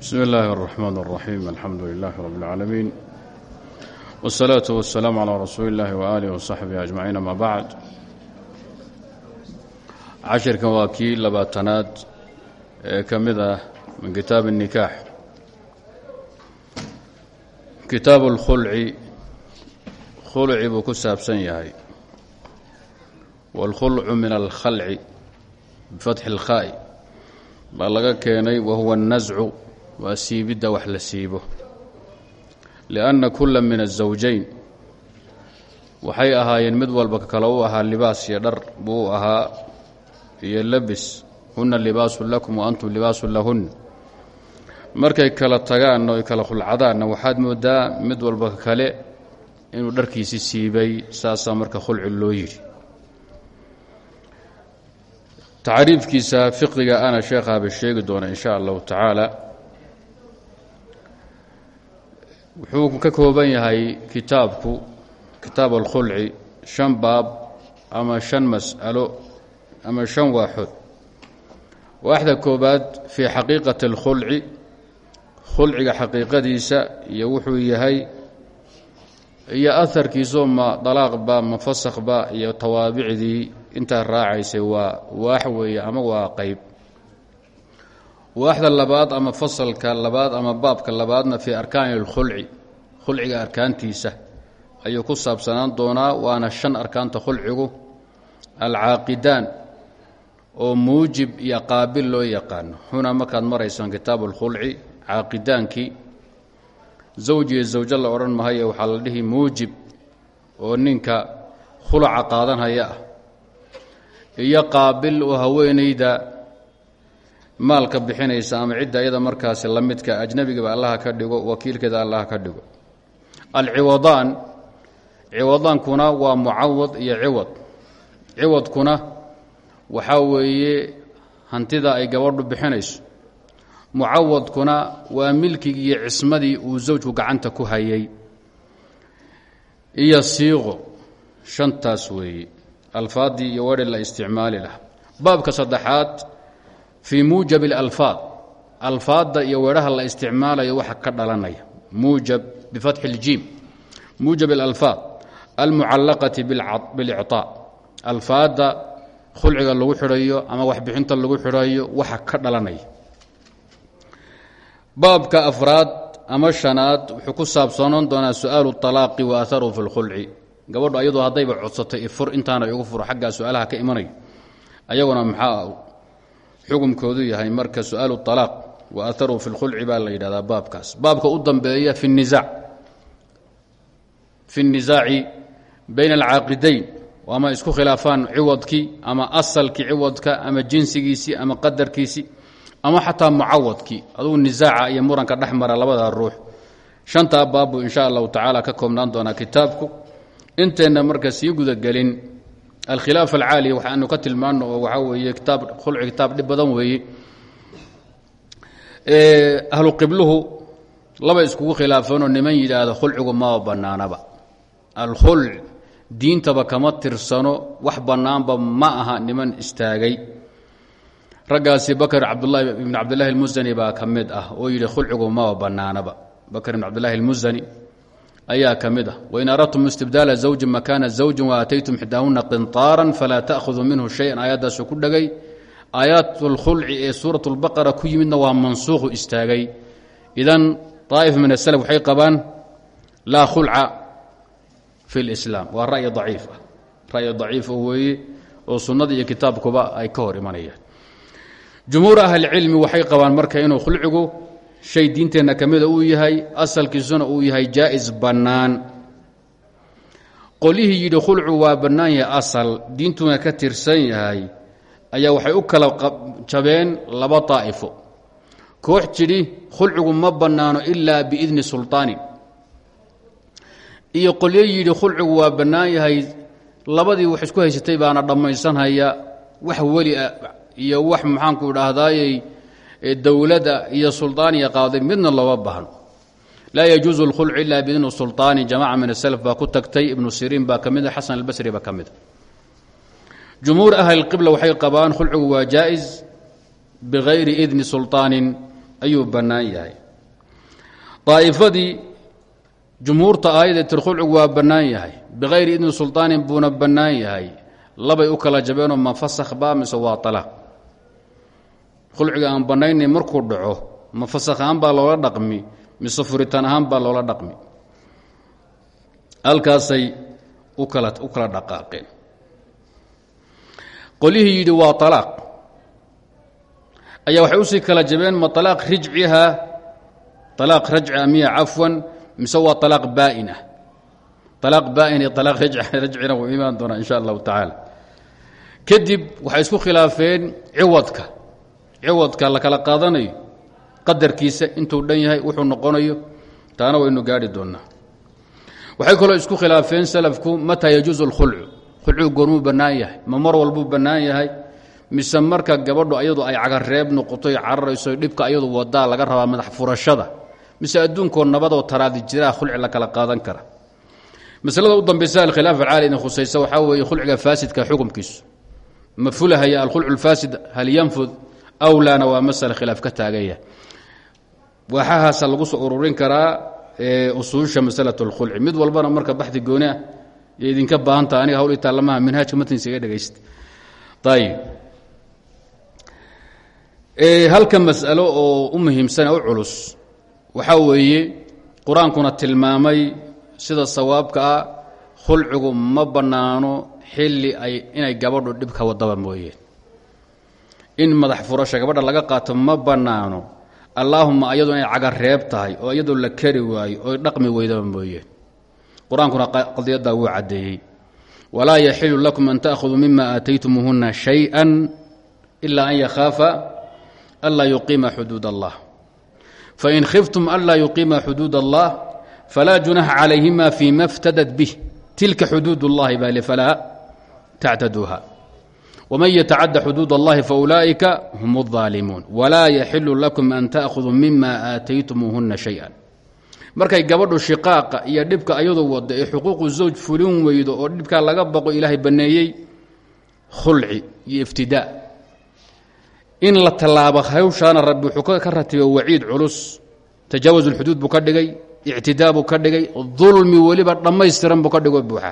bsmi اllahi الرحmn الرaxيim alxamdu lilah rb اlcaalamiin wالsalaaةu waالsalaam عlى rasuuli اllahi وaalih وصaxbihi aجmaciin ama bacd cashirkan waa kii labaatanaad ee ka mid ah min kitaab الnikaax kitaabu اlkhulci khulci buu ku saabsan yahay wاlkhulcu min alkhalci bifatxi اlkhaa'i baa laga keenay wahuwa الnascu waa siibidda wax la siibo. Lianna kulla min azawjayn waxay ahaayeen mid walba kale u ahaa libaas iyo dhar buu ahaa iyo labis. Hunna libaasun lakum wa antum libaasun lahunna markay kala tagaanna oy kala khulcadaanna waxaad moodaa mid walba kale inuu dharkiisi siibay saasaa marka khulci loo yidhi. Tacriifkiisa fiqiga ana sheekhaaba sheegi doona in sha allahu tacaala wuxuu ka kooban yahay kitaabku kitaab alkhulci shan baab ama shan mas'alo ama shan waaxood. Waaxda koobaad fii xaqiiqati اlkhulci khulciga xaqiiqadiisa iyo wuxuu yahay iyo aharkiiso ma dalaaqba ma fasakba iyo tawaabicdii intaa raacaysay waa waax weeye ama waa qeyb. Waaxda labaad ama fasalka labaad ama baabka labaadna fii arkaani اlkhulci khulciga arkaantiisa ayuu ku saabsanaan doonaa waana shan arkaanta khulcigu. Alcaaqidaan oo muujib iyo qaabil loo yaqaano. Xuna markaad maraysaan kitaabu اlkhulci caaqidaankii zawj iyo zawjo la odhan mahaye waxaa la dhihi muujib oo ninka khulaca qaadanhaya ah. Iyo qaabil oo haweenayda maalka bixinaysa ama cidda iyada markaasi la midka ajnabigaba allaha ka dhigo wakiilkeeda allaha ka dhigo alciwadaan. Ciwadaankuna waa mucawad iyo ciwad. Ciwadkuna waxaa weeye hantida ay gabadhu bixinayso. Mucawadkuna waa milkigii iyo cismadii uu zawjku gacanta ku hayay. Iyo siiqo. Shantaas weeye. Alfaaddii iyo wadhi la isticmaali laha baabka saddexaad fii muujab اlalfaad alfaadda iyo weedhaha la isticmaalayo waxa ka dhalanaya. Muujab bifatxi اljiim muujab اlalfaad almucallaqati biاlicطaa alfaadda khulciga lagu xidhayo ama waxbixinta lagu xidhayo waxa ka dhalanaya baabka afraad ama shanaad wuxuu ku saabsanaan doonaa su-aalu اطalaaqi wa aharuhu fi اlkhulci gabadhu ayadoo haddayba codsatay ifur intaana igu furo xaggaa su-aalaha ka imanayo ayaguna maxaa xukumkoodu yahay marka su-aalu طalaaq wa aharuhu fi اlkhulci baa la yidhahdaa baabkaas baabka u dambeeya fi الniزaac fi الnisaaci bayna alcaaqidayn. Ama isku khilaafaan ciwadkii ama asalkii ciwadka ama jinsigiisii ama qadarkiisii ama xataa mucawadkii adugu nisaaca iyo muranka dhex mara labada ruux. Shantaa baabbu in sha allahu tacaala ka koobnaan doonaa kitaabku. Inteenna marka sii gudagelin alkhilaaf alcaaliya waxaanu ka tilmaano oo waxaa weeye kitaab khulci kitaab dhib badan weeye ahlu qibluhu laba iskugu maba bannaanaba alkhulc diintaba kama tirsano wax bannaanba ma aha niman istaagay raggaasi bakr cabdulahi ibn cabdillahi almusani baa ka mid ah oo yidhi khulcigu maba bannaanaba bakr ibn cabdillahi almusani ayaa ka mid ah wain aradtum istibdaala zawjin makaana zawjin waataytum xidaahuna qinطaaran falaa ta'khuduu minhu shayan aayaddaasu ku dhegay aayaat اlkhulci ee suurat اlbaqara ku yimidna waa mansuuqu istaagay idan طaa'if min aslf waxay qabaan laa khulca fi اlislaam waa ra'yi daciif ah. Ra'yi daciif oo weeye oo sunnada iyo kitaabkuba ay ka hor imanayaan. Jumhuur ahlicilmi waxay qabaan marka inuu khulcigu shay diinteenna ka mida uu yahay asalkiisuna uu yahay jaa'is bannaan. Qolyihii yidhi khulcu waa bannaan yahay asal diintuna ka tirsan yahay ayaa waxay u kala jabeen laba daa'ifo. Koox jidhi khulcigu ma bannaano ilaa biidni sulطaanin iyo qolyo yidhi khulcigu waa bannaan yahay labadii wax isku haysatay baana dhammaysanhaya wax weli ah iyo wax maxaanku idhaahdaayey dowladda iyo sulطaaniya qaaday midna looma baahno laa yajuuzu اlkhulcu ila biidni sulطaani jamaca min aslf baa ku tagtay ibnu siriin baa ka mid a xasan albasri baa ka mid a jumhuur ahli اlqibla waxay qabaan khulcigu waa jaa'is bigayri idni sulطaanin ayuu bannaan yahay daa'ifadii jumhuurta aayadee tirkhulcigu waa bannaan yahay. Bikayri idni sulطaanin buuna bannaan yahay. Labay u kala jabeenoo ma fasakh ba mise waa alaaq khulciga aan bannaynay markuu dhaco ma fasakh ahaan baa loola dhaqmi mise furitaan ahaan baa loola dhaqmi. Halkaasay u kala u kala dhaqaaqeen. Qolihii yidhi waa alaaq ayaa waxay u sii kala jabeen ma alaaq rijciha alaaq rajci miya cafwan mise waa alaaq baa'inah alaaq baa'in iyo alaaq rajcina wuu imaan doonaa in sha allahu tacaala. Kadib waxay isku khilaafeen ciwadka. Ciwadka la kala qaadanayo. Qadarkiisa intuu dhan yahay wuxuu noqonayo taana waynu gaari doonaa. Waxay kaloo isku khilaafeen salafku mataa yajuusu اlkhulcu khulcigu goormuu bannaan yahay ma mar walbuu bannaan yahay? Mise marka gabadhu ayadu ay cagareeb noqotoy cararayso dhibka ayadu wadaa laga rabaa madax furashada mise adduunkoo nabadoo taraadi jiraa khulci la kala qaadan kara. Maslada u dambaysa alkhilaaf alcaali idin khusaysa waxaa weeye khulciga faasidka xukumkiisu. Ma fulahaya alkhulcu lfaasid hal yanfud awlaana waa masala khilaaf ka taaganya waxahaasa lagu soo ururin karaa usuusha masalat اlkhulci mid walbana marka baxdi gooni ah idinka baahantaha aniga hawl itaalamaha minhaajka matniisa iga dhegaysta ayib halka mas'alo oo u muhiimsan u culus waxaa weeye qur'aankuna tilmaamay sida sawaabka ah khulcigu ma bannaano xilli ay inay gabadhu dhibka wadaba mooyeen in madax furasha gabadha laga qaato ma bannaano. Allaahuma ayadu inay caga reeb tahay oo iyadoo la kari waayo oo dhaqmi weydaba mooyeen qur'aankuna qadiyaddaa wuu caddeeyey. Walaa yaxilu lakum an ta'khuduu mima aataytumuuhunna shay-an ilaa an yakhaafa anlaa yuqiima xuduud allah fain khiftum anlaa yuqiima xuduud allah falaa junaxa calayhima fima اftadat bih tilka xuduud اllahi bal falaa tactaduuha wman ytacadda xuduud اllahi faulaa'ika hum الظaalimuun walaa yaxilu lakum an ta'khuduu mima aataytumuuhuna shayئa markay gabadhu shiqaaqa iyo dhibka ayadu wada ee xuquuqu zawj fulin weydo oo dhibkaa laga baqo ilaahay banneeyey khulci iyo iftidaa in la tallaabo hawshaana rabbi wuxuu ka ratibay waciid culus. Tajaawuz اlxuduud buu ka dhigay ictidaa buu ka dhigay dulmi weliba dhammaystiran buu ka dhigo buuxa.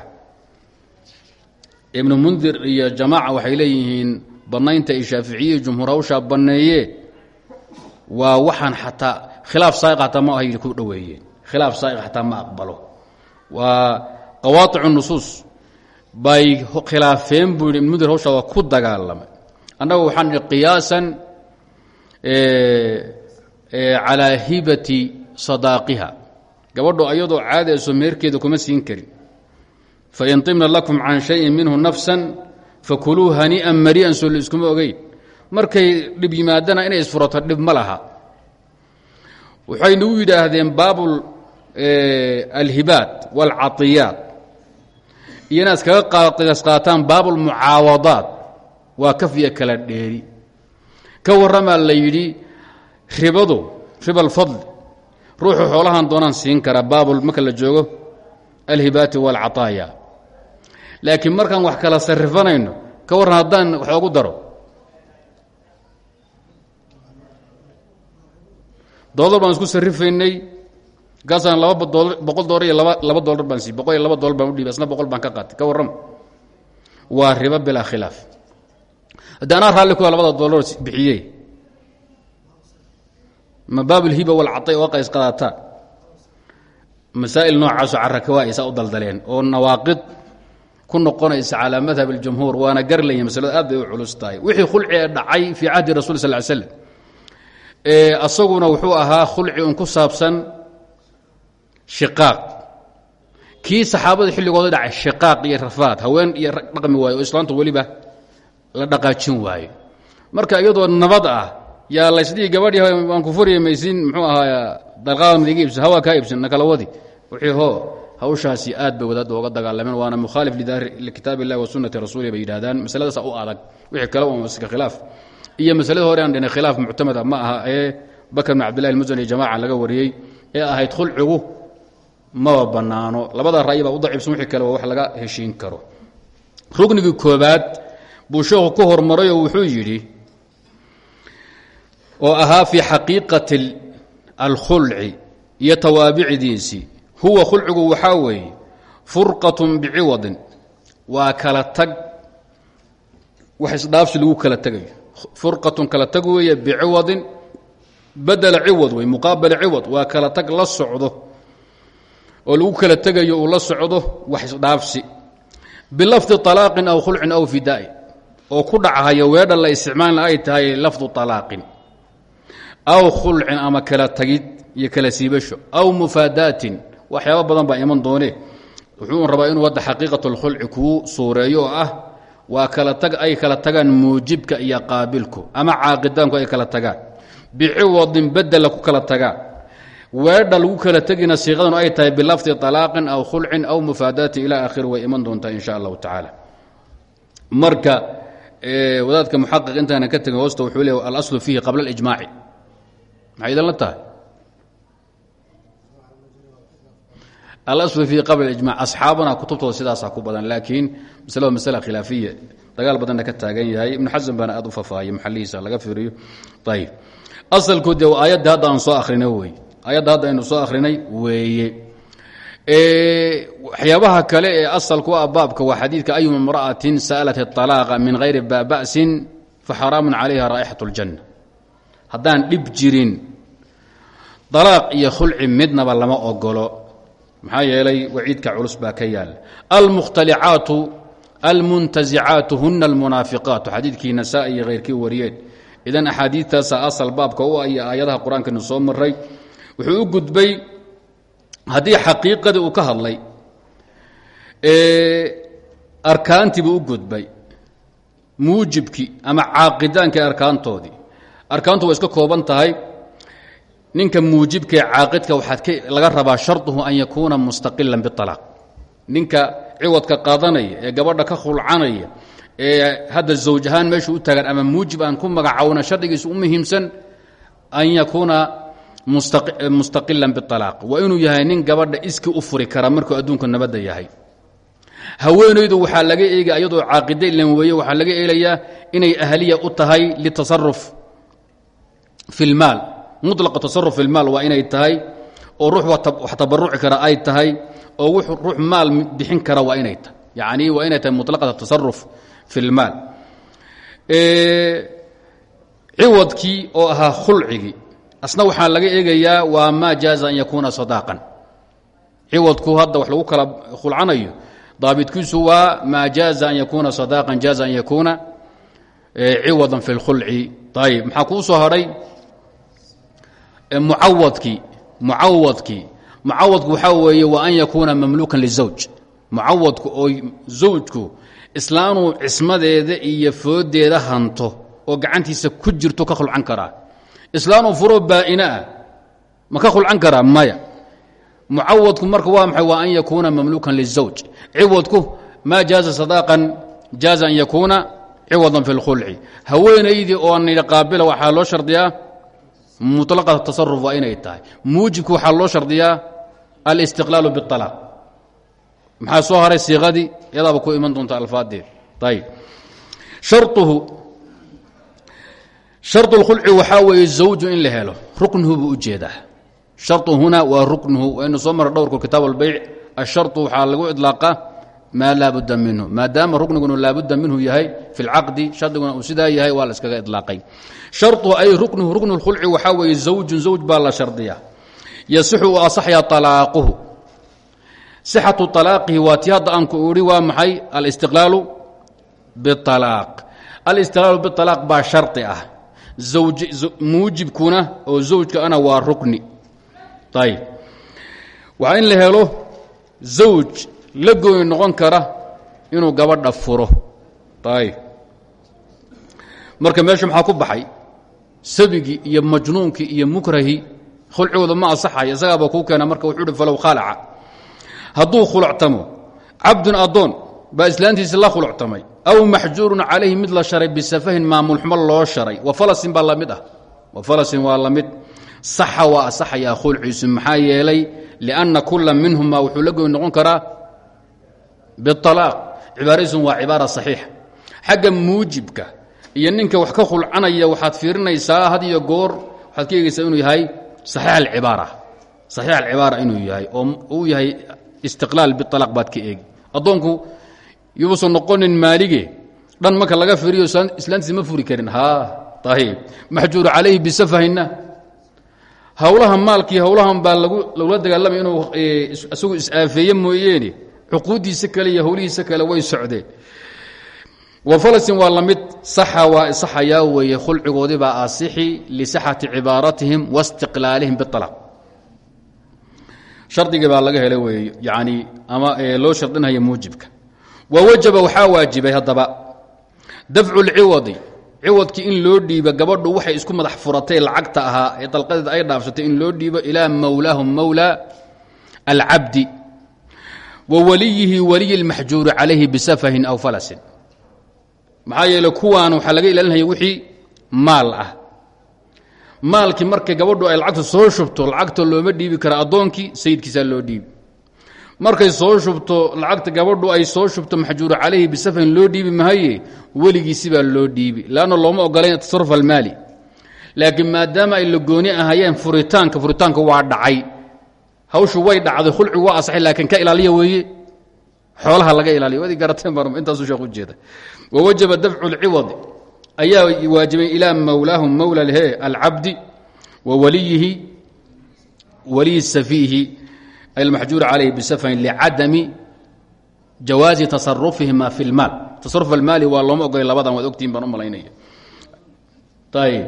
Ibnu mundir iyo jamaaca waxay leeyihiin bannaynta ay shaaficiye jumhuur hawshaa banneeye waa waxaan xataa khilaaf saaiq hataa ma ahay ku dhoweeyeen khilaaf saaiq xataa aqbalo. Waa qawaaicu nusuus. Bay khilaafeen buu yidhi ibnu mundir ku dagaalamay annaga waxaan idhi qiyaasan calaa hibati sadaaqiha. Gabadho ayadoo caadayso meerkeeda kuma siin karin. Fain طibna lakum can shayin minhu nafsa fakuluu hanii'an mari'an soo laiskuma ogeyn. Markay dhib yimaadana inay isfurato dhib ma laha. Waxay nagu yidhaahdeen baabu alhibaat wاlcaiyaat iyo inaad iskaga qigas qaataan baabu lmucaawadaat waa kafya kala dheeri. Ka warramaa la yidhi ribadu riba alfadl ruuxu xoolahan doonaan siin karaa baabul marka la joogo alhibaati wاlcaطaaya laakiin markaan wax kala sarifanayno ka warran haddaan wax ogu daro. Dolar baan isku sarifaynay markaasaan laba boqol dolar iyo laba laba baan sii boqol iyo laba dolar baan udhiibay asna boqol baan ka qaatay. Ka warrama waa ribo bilaa khilaaf haddi anaa kuwa labada dolar bixiyey. Ma baabulhiba walcay oo qays qadaataa masaa'il noocaaso carakawa ay saa u daldaleen oo nawaaqid ku noqonaysa calaa madhab اljumhuur waana garlaya masladu aad bay u culus tahay. Wixii khulci ee dhacay fii cahdi rasul sal ly slam asaguna wuxuu ahaa khulci un ku saabsan shiqaaq. Kii saxaabada xilligooda dhacay shiqaaq iyo rafaad haween iyo dhaqmi waayo oo islaamta weliba la dhaqaajin waayo. Marka iyadoo nabad ah yaa laysdhigi gabadhi waan ku furiya muxuu ahaa dalqadan iga iibsan hawaa kaa iibsan nakala wadi. Wixii hoo hawshaasi aad bay wadaadda oga dagaalameen waana mukhaalif likitaab illahi wa sunnati rasuulihi bay yidhahdaan masaladaasa u adag. Wixii kale un iska khilaaf. Iyo masalada hore aan dhinay khilaaf muctamada ma aha ee bakr bn cabdillahi almusani jamaca laga wariyey ee ahayd khulcigu maba bannaano. Labada ra'yi u daciifsan wixii kale waa wax laga heshiin karo. Ruknigii koobaad buu sheekhu ku hormaray oo wuxuu yidhi oo ahaa fii xaqiiqati alkhulci iyo tawaabicdiisii huwa khulcigu waxaa weeye furqatun biciwadin waa kala tag wax isdhaafsi lagu kala tegayo furqatun kala tag weeye biciwadin badela ciwad wey muqaabala ciwad waa kala tag la socdo oo lagu kala tegayo uu la socdo wax isdhaafsi. Bilafdi alaaqin aw khulcin aw fidaai oo ku dhachayo weedha la isticmaalna ay tahay lafdu alaaqin aw khulcin ama kala tagid iyo kala siibasho. Aw mufaadaatin. Waxyaaba badan baa iman doone. Wuxuu rabaa inuu hadda xaqiiqat اlkhulci kuu suureeyo ah waa kala tag ay kala tagaan muujibka iyo qaabilku ama caaqidaanku ay kala tagaan. Biciwadin bedela ku kala tagaan weedha lagu kala tegina siiqadanu ay tahay bilafdi alaaqin aw khulcin aw mufaadaatin ila akhiri way iman doontaa in sha allahu marka wadaadka muxaqiq intaana ka tegin hoosta wuxuu leey alaslu fiihi qabla اlijmaaci maxay idinla tahay? Alaslu fiihi qabla ijmac asxaabana kutubtooda sidaasaa ku badan laakiin maslada masala khilaafiya. Dagaal badanna ka taagan yahay. Ibnu xasan baana aad u fafaahiyay maxalihiisa laga fiiriyo. Ayib asalku dee aayadda hadda aan soo akrinay wey. Aayadda hadda soo akhrinay weeye waxyaabaha kale ee asalku ah baabka waa xadiidka ayuma imra'atin sa'alat اطalaaqa min hayri ba'sin faxaraamun calayha raa'ixaة اljanna haddaan dhib jirin dalaaq iyo khulci midnaba lama ogolo maxaa yeelay waciidka culus baa ka yaala almukhtalicaatu almuntazicaatu huna almunaafiqaatu xadiidkii nasaa iyo hayrkii wariyeen idan axaadiidtaasa asal baabka u ah iyo aayadaha qur-aankanu soo maray wuxuu u gudbay haddii xaqiiqadii uu ka hadlay arkaantiibuu u gudbay muujibkii ama caaqidaankii arkaantoodii. Arkaantu way iska kooban tahay ninka muujibkae caaqidka waxaad laga rabaa sharduhu an yakuuna mustaqilan bialaaq ninka ciwadka qaadanaya ee gabadha ka khulcanaya ee hadda zawj ahaan u taagan ama muujib aan ku magacowna shardigiisa u muhiimsan an yakuuna mustaqilan bialaaq waa inuu yahay nin gabadha iski u furi kara markuu adduunka nabadda yahay. Haweenaydu waxaa laga eegaya iyadoo caaqide ilan weeye waxaa laga eelayaa inay ahliya u tahay litasaruf fi lmaal mulaqa tasaruf fi lmaal waa inay tahay oo ruux wax tabaruci kara ay tahay oo ruux maal bixin kara waa inay tahay. Yani waa inay tahay muطlaqat tasaruf fi lmaal ciwadkii oo ahaa khulcigii asna waxaa laga eegayaa waa maa jaaza an yakuuna sadaaqan ciwadku hadda wax lagu kala khulcanayo daabitkiisu waa maa jaaza an yakuuna sadaaqan jaaza an yakuuna ciwadan fi اlkhulci ayib maxaa kuu soo hadhay? Mucawadkii mucawadkii mucawadku waxaa weeye waa an yakuuna mamluukan lizawj. Mucawadku oo zawjku islaanuu cismadeeda iyo foodeeda hanto oo gacantiisa ku jirto ka khulcan karaa islaanuu furo baa'ina ah ma ka khulcan karaa maya mucawadku marka waa maxay waa an yakuuna mamluukan lizawj ciwadku maa jaaza sadaaqan jaaza an yakuuna ciwadan fi اlkhulci haweenaydii oo nidhi qaabila waxaa loo shardiyaa muطlaqat tasaruf waa inay tahay muujibku waxaa loo shardiyaa alistiqlaalu biاطalaaq maxaa soo haray siiqadii iyadaaba ku iman doonta alfaadeed ayb haruhu sharط اlkhulci waxaa weeye zawju in la helo ruknuhu buu ujeedaa sharu huna waa ruknuhu waynu soo mara dhowrku kitaab اlbayc asharطu waxaa lagu iطlaaqa maa laa budda minhu maadaama rukniguna laabudda minhu yahay fi اlcaqdi shardiguna uu sidaa yahay waa la iskaga iطlaaqay sharu ay ruknuhu ruknu اlkhulci waxaa weeye zawjun zawj baa la shardiya yasixu u asaxyaa طalaaquhu sixatu طalaaqihi waa tii hadda aanku idhi waa maxay alistiqlaalu biاطalaaq alistiqlaalu biاطalaaq baa shardi ah muujibkuna oo zawjka ana waa rukni. Ayb waxaa in la helo zawj la gooni noqon kara inuu gabadha furo. Ayb marka meesha maxaa ku baxay? Sabigii iyo majnuunkii iyo mukrahii khulcigooda ma asaxaya isagaaba kuu keena marka wuxuu uhi falow khalaca. Hadduu khulactamo cabdun addoon baa islaantiisi la khulactamay aw maxjuurun calayhi mid la sharay bisafahin maamulxumo loo sharay. Wa falasin baa la mid ah. Wa falasin waa la mid. Saxa waa asaxayaa khulciisu maxaa yeelay? Lianna kula minhuma wuxuu la gooni noqon karaa bialaaq cibaaradiisun waa cibaara saxiixa. Xagga muujibka iyo ninka wax ka khulcanaya waxaad fiirinaysaa had iyo goor waxaad ka eegaysaa inuu yahay saxiix alcibaara. Saxiix alcibaara inuu yahay oo uu yahay istiqlaal bialaq baad ka eegi. Addoonku yuusan noqonin maalige dhan marka laga firiyo islaantiisa ma furi karin. Ha ayib maxjuur calayhi bisafahina hawlaha maalkii hawlahan baa lagula dagaalamay inuu isagu is-aafeeye mooyeene. Kale iyo hawlihiisa kale way socdeen. Wafalasin waa la mid. Saxa waa saxayaa weeye. Khulcigoodii baa asixi lisaxati cibaaratihim waistiqlaalihim bialaq shardigii baa laga helay weeye. Yani ama loo shardinaya muujibka wa wajaba waxaa waajibay haddaba. Dafcu lciwadi ciwadkii in loo dhiibo gabadhu waxay isku madax furatay lacagta ahaa ee dalqadeeda ay dhaafsatay in loo dhiibo ilaa mawlaahum mawla alcabdi wa waliyihi waliyi اlmaxjuuri calayhi bisafahin aw falasin. Maxaa yeele kuwaan waxaa laga ilaalinaya wixii maal ah. Maalkii markay gabadhu ay lacagta soo shubto lacagta looma dhiibi kara addoonkii sayidkiisaa loo dhiibi markay soo shubto lacagta gabadhu ay soo shubto maxjuuru calayhi bisafahin loo dhiibi mahaye weligiisibaa loo dhiibi. Lanna looma ogolayn tasaruf almaali. Laakiin maadaama ay la gooni ahayeen furitaanka furitaanka waa dhacay. Hawshu way dhacday khulcigu waa asaxay laakiin ka ilaaliya weeye. Xoolaha laga ilaaliya wadi garateen baan intaasuu sheekh ujeeda wawajaba dafcu lciwadi ayaa waajibay ilaa mawlaahum mawla lhe alcabdi wa waliyihi waliyi safiihi almaxjuur calayhi bisafahin licadami jawaazi tasarufihima fi lmaal tasaruf almaali waa looma ogolay labadan waad ogtihin baan u malaynaya ayb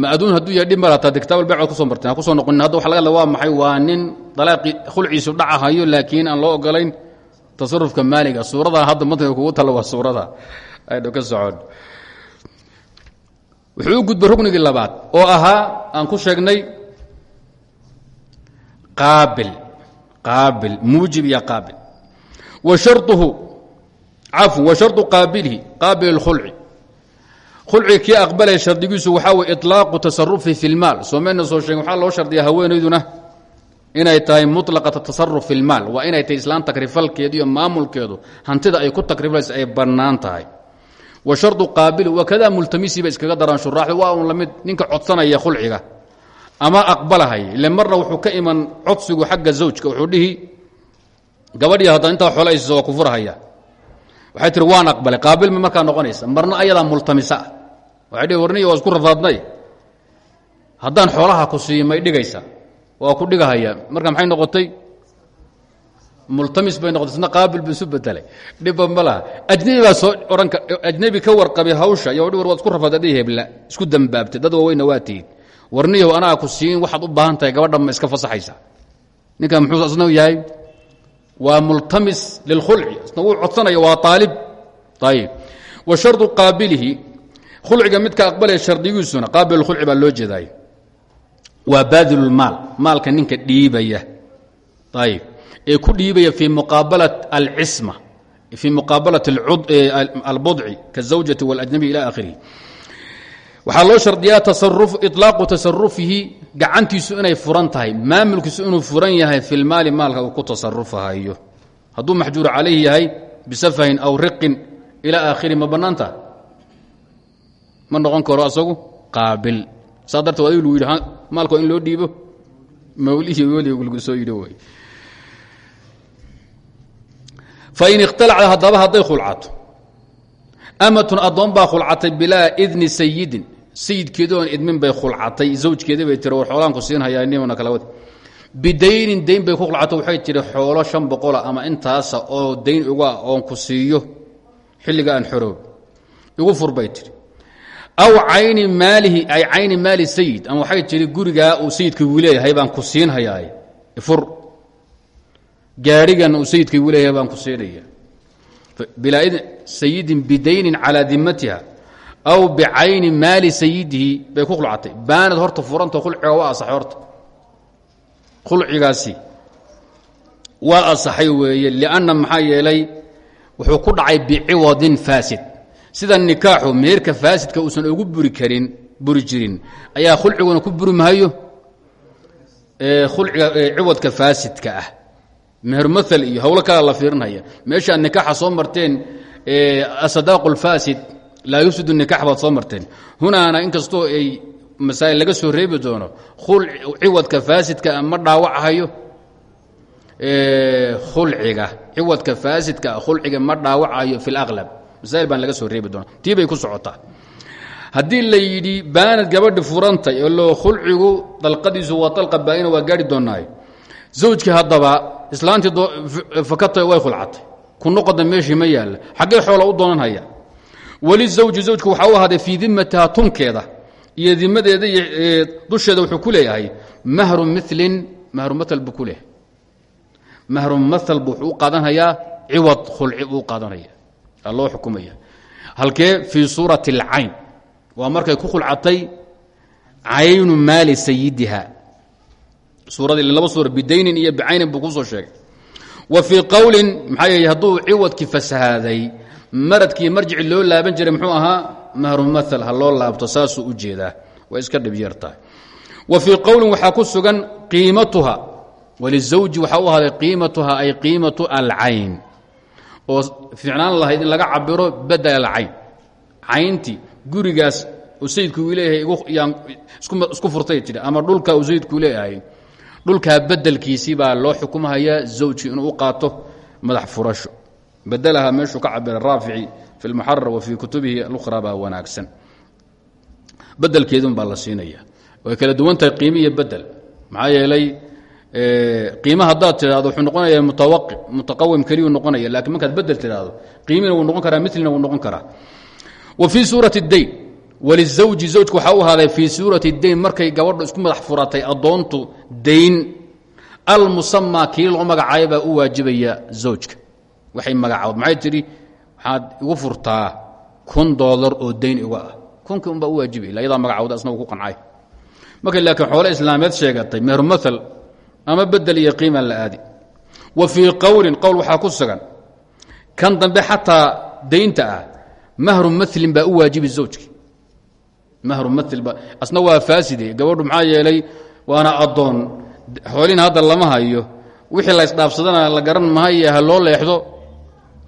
ma aduun hadduu yahay dhib malataa de kitaab albayc waad kuso marteen ha ku soo noqonin hadda waxa laga hadla waa maxay waa nin dalaaqi khulciisu dhacahayo laakiin aan loo ogolayn tasarufka maaliga suurada hadda madka kugu talo waa suurada aynu ka socon wuxuu u gudbay ruknigii labaad oo ahaa aan ku sheegnay qaabil qaabil muujib iyo qaabil wa sharuhu cafw wa sharطu qaabilihi qaabil اlkhulci khulciga kii aqbalaya shardigiisu waxaa weye iطlaaqu tasarufi fi اlmaal soo mayna soo sheegen waxaa loo shardiya haweenayduna inay tahay muطlaqata tasaruf fi اlmaal waa inay tahay islaan takrifalkeedu iyo maamulkeedu hantida ay ku takriflaysa ay bannaan tahay wa shardu qaabili wakada multamisiiba iskaga daraan shuraaxdu waa un lamid ninka codsanaya khulciga ama aqbalahaya ile marna wuxuu ka iman codsigu xagga zawjka wuxuu dhihi gabadhii hadda intaa xoola aysiisa waa ku furhaya waxay tihi waan aqbalay qaabil ma markaa noqonaysa marna ayadaa multamisa. Ah waxay dhihi warniya waa isku rafaadnay. Haddaan xoolaha ku siiyo may dhigaysa. Waa ku dhigahaya. Marka maxay noqotay? Multamis bay noqotay isna qaabil bu isu bedelay dhibba ma laha. Ajnebi baa soo odhan ajnebi ka warqabay hawsha iyo war waad isku rafaadadii hebla isku dambaabtay dad waaweyna waa tihiin warniyow anaa ku siin waxaad u baahan tahay gabadha ma iska fasaxaysa. Ninkan muxuu asna yahay? Waa multamis lilkhulci isna wuu codsanaya waa aalib ayib wa shardu qaabilihi. Khulciga midka aqbalaya shardigiisuna qaabil khulci baa loo jeedaay. Waa baadilulmaal maalka ninka dhiibaya. Ayib ee ku dhiibaya fii muqaabalat alcisma. Fii muqaabalat albudci kaazawjati waاlajnabi ila akhirihi waxaa loo shardiyaa ilaaqu tasarufihi gacantiisu inay furan tahay maamulkiisu inuu furan yahay fi lmaali maalka uu ku tasarufahayo hadduu maxjuur calayhi yahay bisafahin aw riqin ila aakhiri ma bannaanta? Ma noqon karo asagu qaabil. Saa darteed lagu yidhi maalka in loo dhiibo. Mawlihii weliga lagu soo yidhi wey fain ikhtalacda haddaba hadday khulcato. Amatun addoon baa khulcatay bilaa idni sayidin sayidkeedi oon idmin bay khulcatay zawjkeedii bay tiri war xoolaanku siinhayaa nimana kala wad. Bidaynin dayn bay ku khulcato waxay tihi xoolo shan boqola ama intaasa oo dayn uga oon ku siiyo xilliga aan xoroob igu fur bay tihi aw cayni maalihi ay cayni maali sayid ama waxay tihi gurigaa uu sayidkaygu leeyahay baan ku siinhayaa fur. Gaadhigan uu sayidkaygu leeyahay baan ku siinaya bilaa sayidin bidaynin calaa dimatiha aw bicayni maali sayidihi bay ku khulcatay baanad horta furanta khulciga waa asaxay horta. Khulcigaasi waa asaxay weeye lianna maxaa yeelay wuxuu ku dhacay biciwadin faasid. Sida nikaaxu meherka faasidka uusan ugu buri karin buri jirin ayaa khulciguna ku buri mahayo khulciga ciwadka faasidka ah. Meher maal iyo howlo la fiirinhaya meeshaad nikaaxa soo marteen asadaaq اlfasid laa yufsid nikax soo marteen. Hunaana inkastoo ay masaa'il laga soo reebi doono ciwadka faasidka ma dhaawachayo khulciga ciwadka faasidka khulciga ma dhaawacayo fi اlaqlab masaa'il baan laga soo reebi doona tii ku socotaa. Haddii la yidhi baanad gabadhi furantay olo khulcigu dalqadiisu waa dalqa baa'ina waa gaari doonaayo zawjkii haddaba islaantii fakatay way khulcatay. Ku noqoda meeshii ma yaalla. Xaggee xoola u doonanhaya weli zawji zawjku waxaa u ahaaday fii dimatiha tunkeeda iyo dimadeeda iyo dusheeda wuxuu ku leeyahay mahru milin mahru maal buu ku leeyahay. Mahru maal bu wuxuu u qaadanhayaa ciwad khulci buu u qaadanaya. Aa loo xukumaya. Halkee markay ku khulcatay caynu maali sayidiha suuradii laba suura bidaynin iyo bicaynin buu ku soo sheegay. Wa fii qowlin maxaa yeeye hadduu ciwadkii fasahaaday maradkii marjici loo laaban jiray muxuu ahaa mahru maal ha loo laabto saasuu u jeedaa. Way iska dhibyartahay wa fii qowlin waxaa ku sugan qiimatuha walizawji waxaa u ahaaday qiimatuha ay qiimatu alcayn oo ficnaan lahayd in laga cabiro badel alcayn. Cayntii gurigaas uu sayidkuu leeyahay isku furtay jira ama dhulka uu sayidkuu leeyahay. Dhulkaa baa loo xukumhayaa zawji inuu qaato madax furasho bedelaha meeshuu ka cabira raafici fi lmuxarar wa fii kutubihi alukhra baa wanaagsan. Bedelkeedun baa la siinaya way kala duwan tahay qiimi iyo bedel maxaa yeelay qiima haddaad tidhahdo wuxuu noqonaya mutawaqi mutaqawim keliyuu noqonaya lakiin markaad bedel tidhaahdo qiimina wuu noqon karaa milina wuu noqon karaa. Wa fii suurati اdayn wlizawji zawjku waxaa u ahaaday fii suurati dayn markay gabadhu isku madax furatay addoontu dayn. Almusamaa kii loo magacaaya baa u waajibaya zawjka waxay magacaawd maxay tidhi? Waxaad igu furtaa kun doolar oo dayn iga ah. Kunkii un baa u waajibay ila yadaa magacawda asna uu ku qancay. Markay laakiin xoole islaameed sheegatay meher maal ama bedel iyo qiiman la aadi. Wa fii qowlin qowl waxaa ku sugan kan dambe xataa daynta ah mahru malin baa u waajibi zawjki. Mahru mailba asna waa faaside gabadhu maxaa yeelay waana addoon. Xoolina hadda lama hayo wixii la isdhaafsadana la garan mahaye ha loo leexdo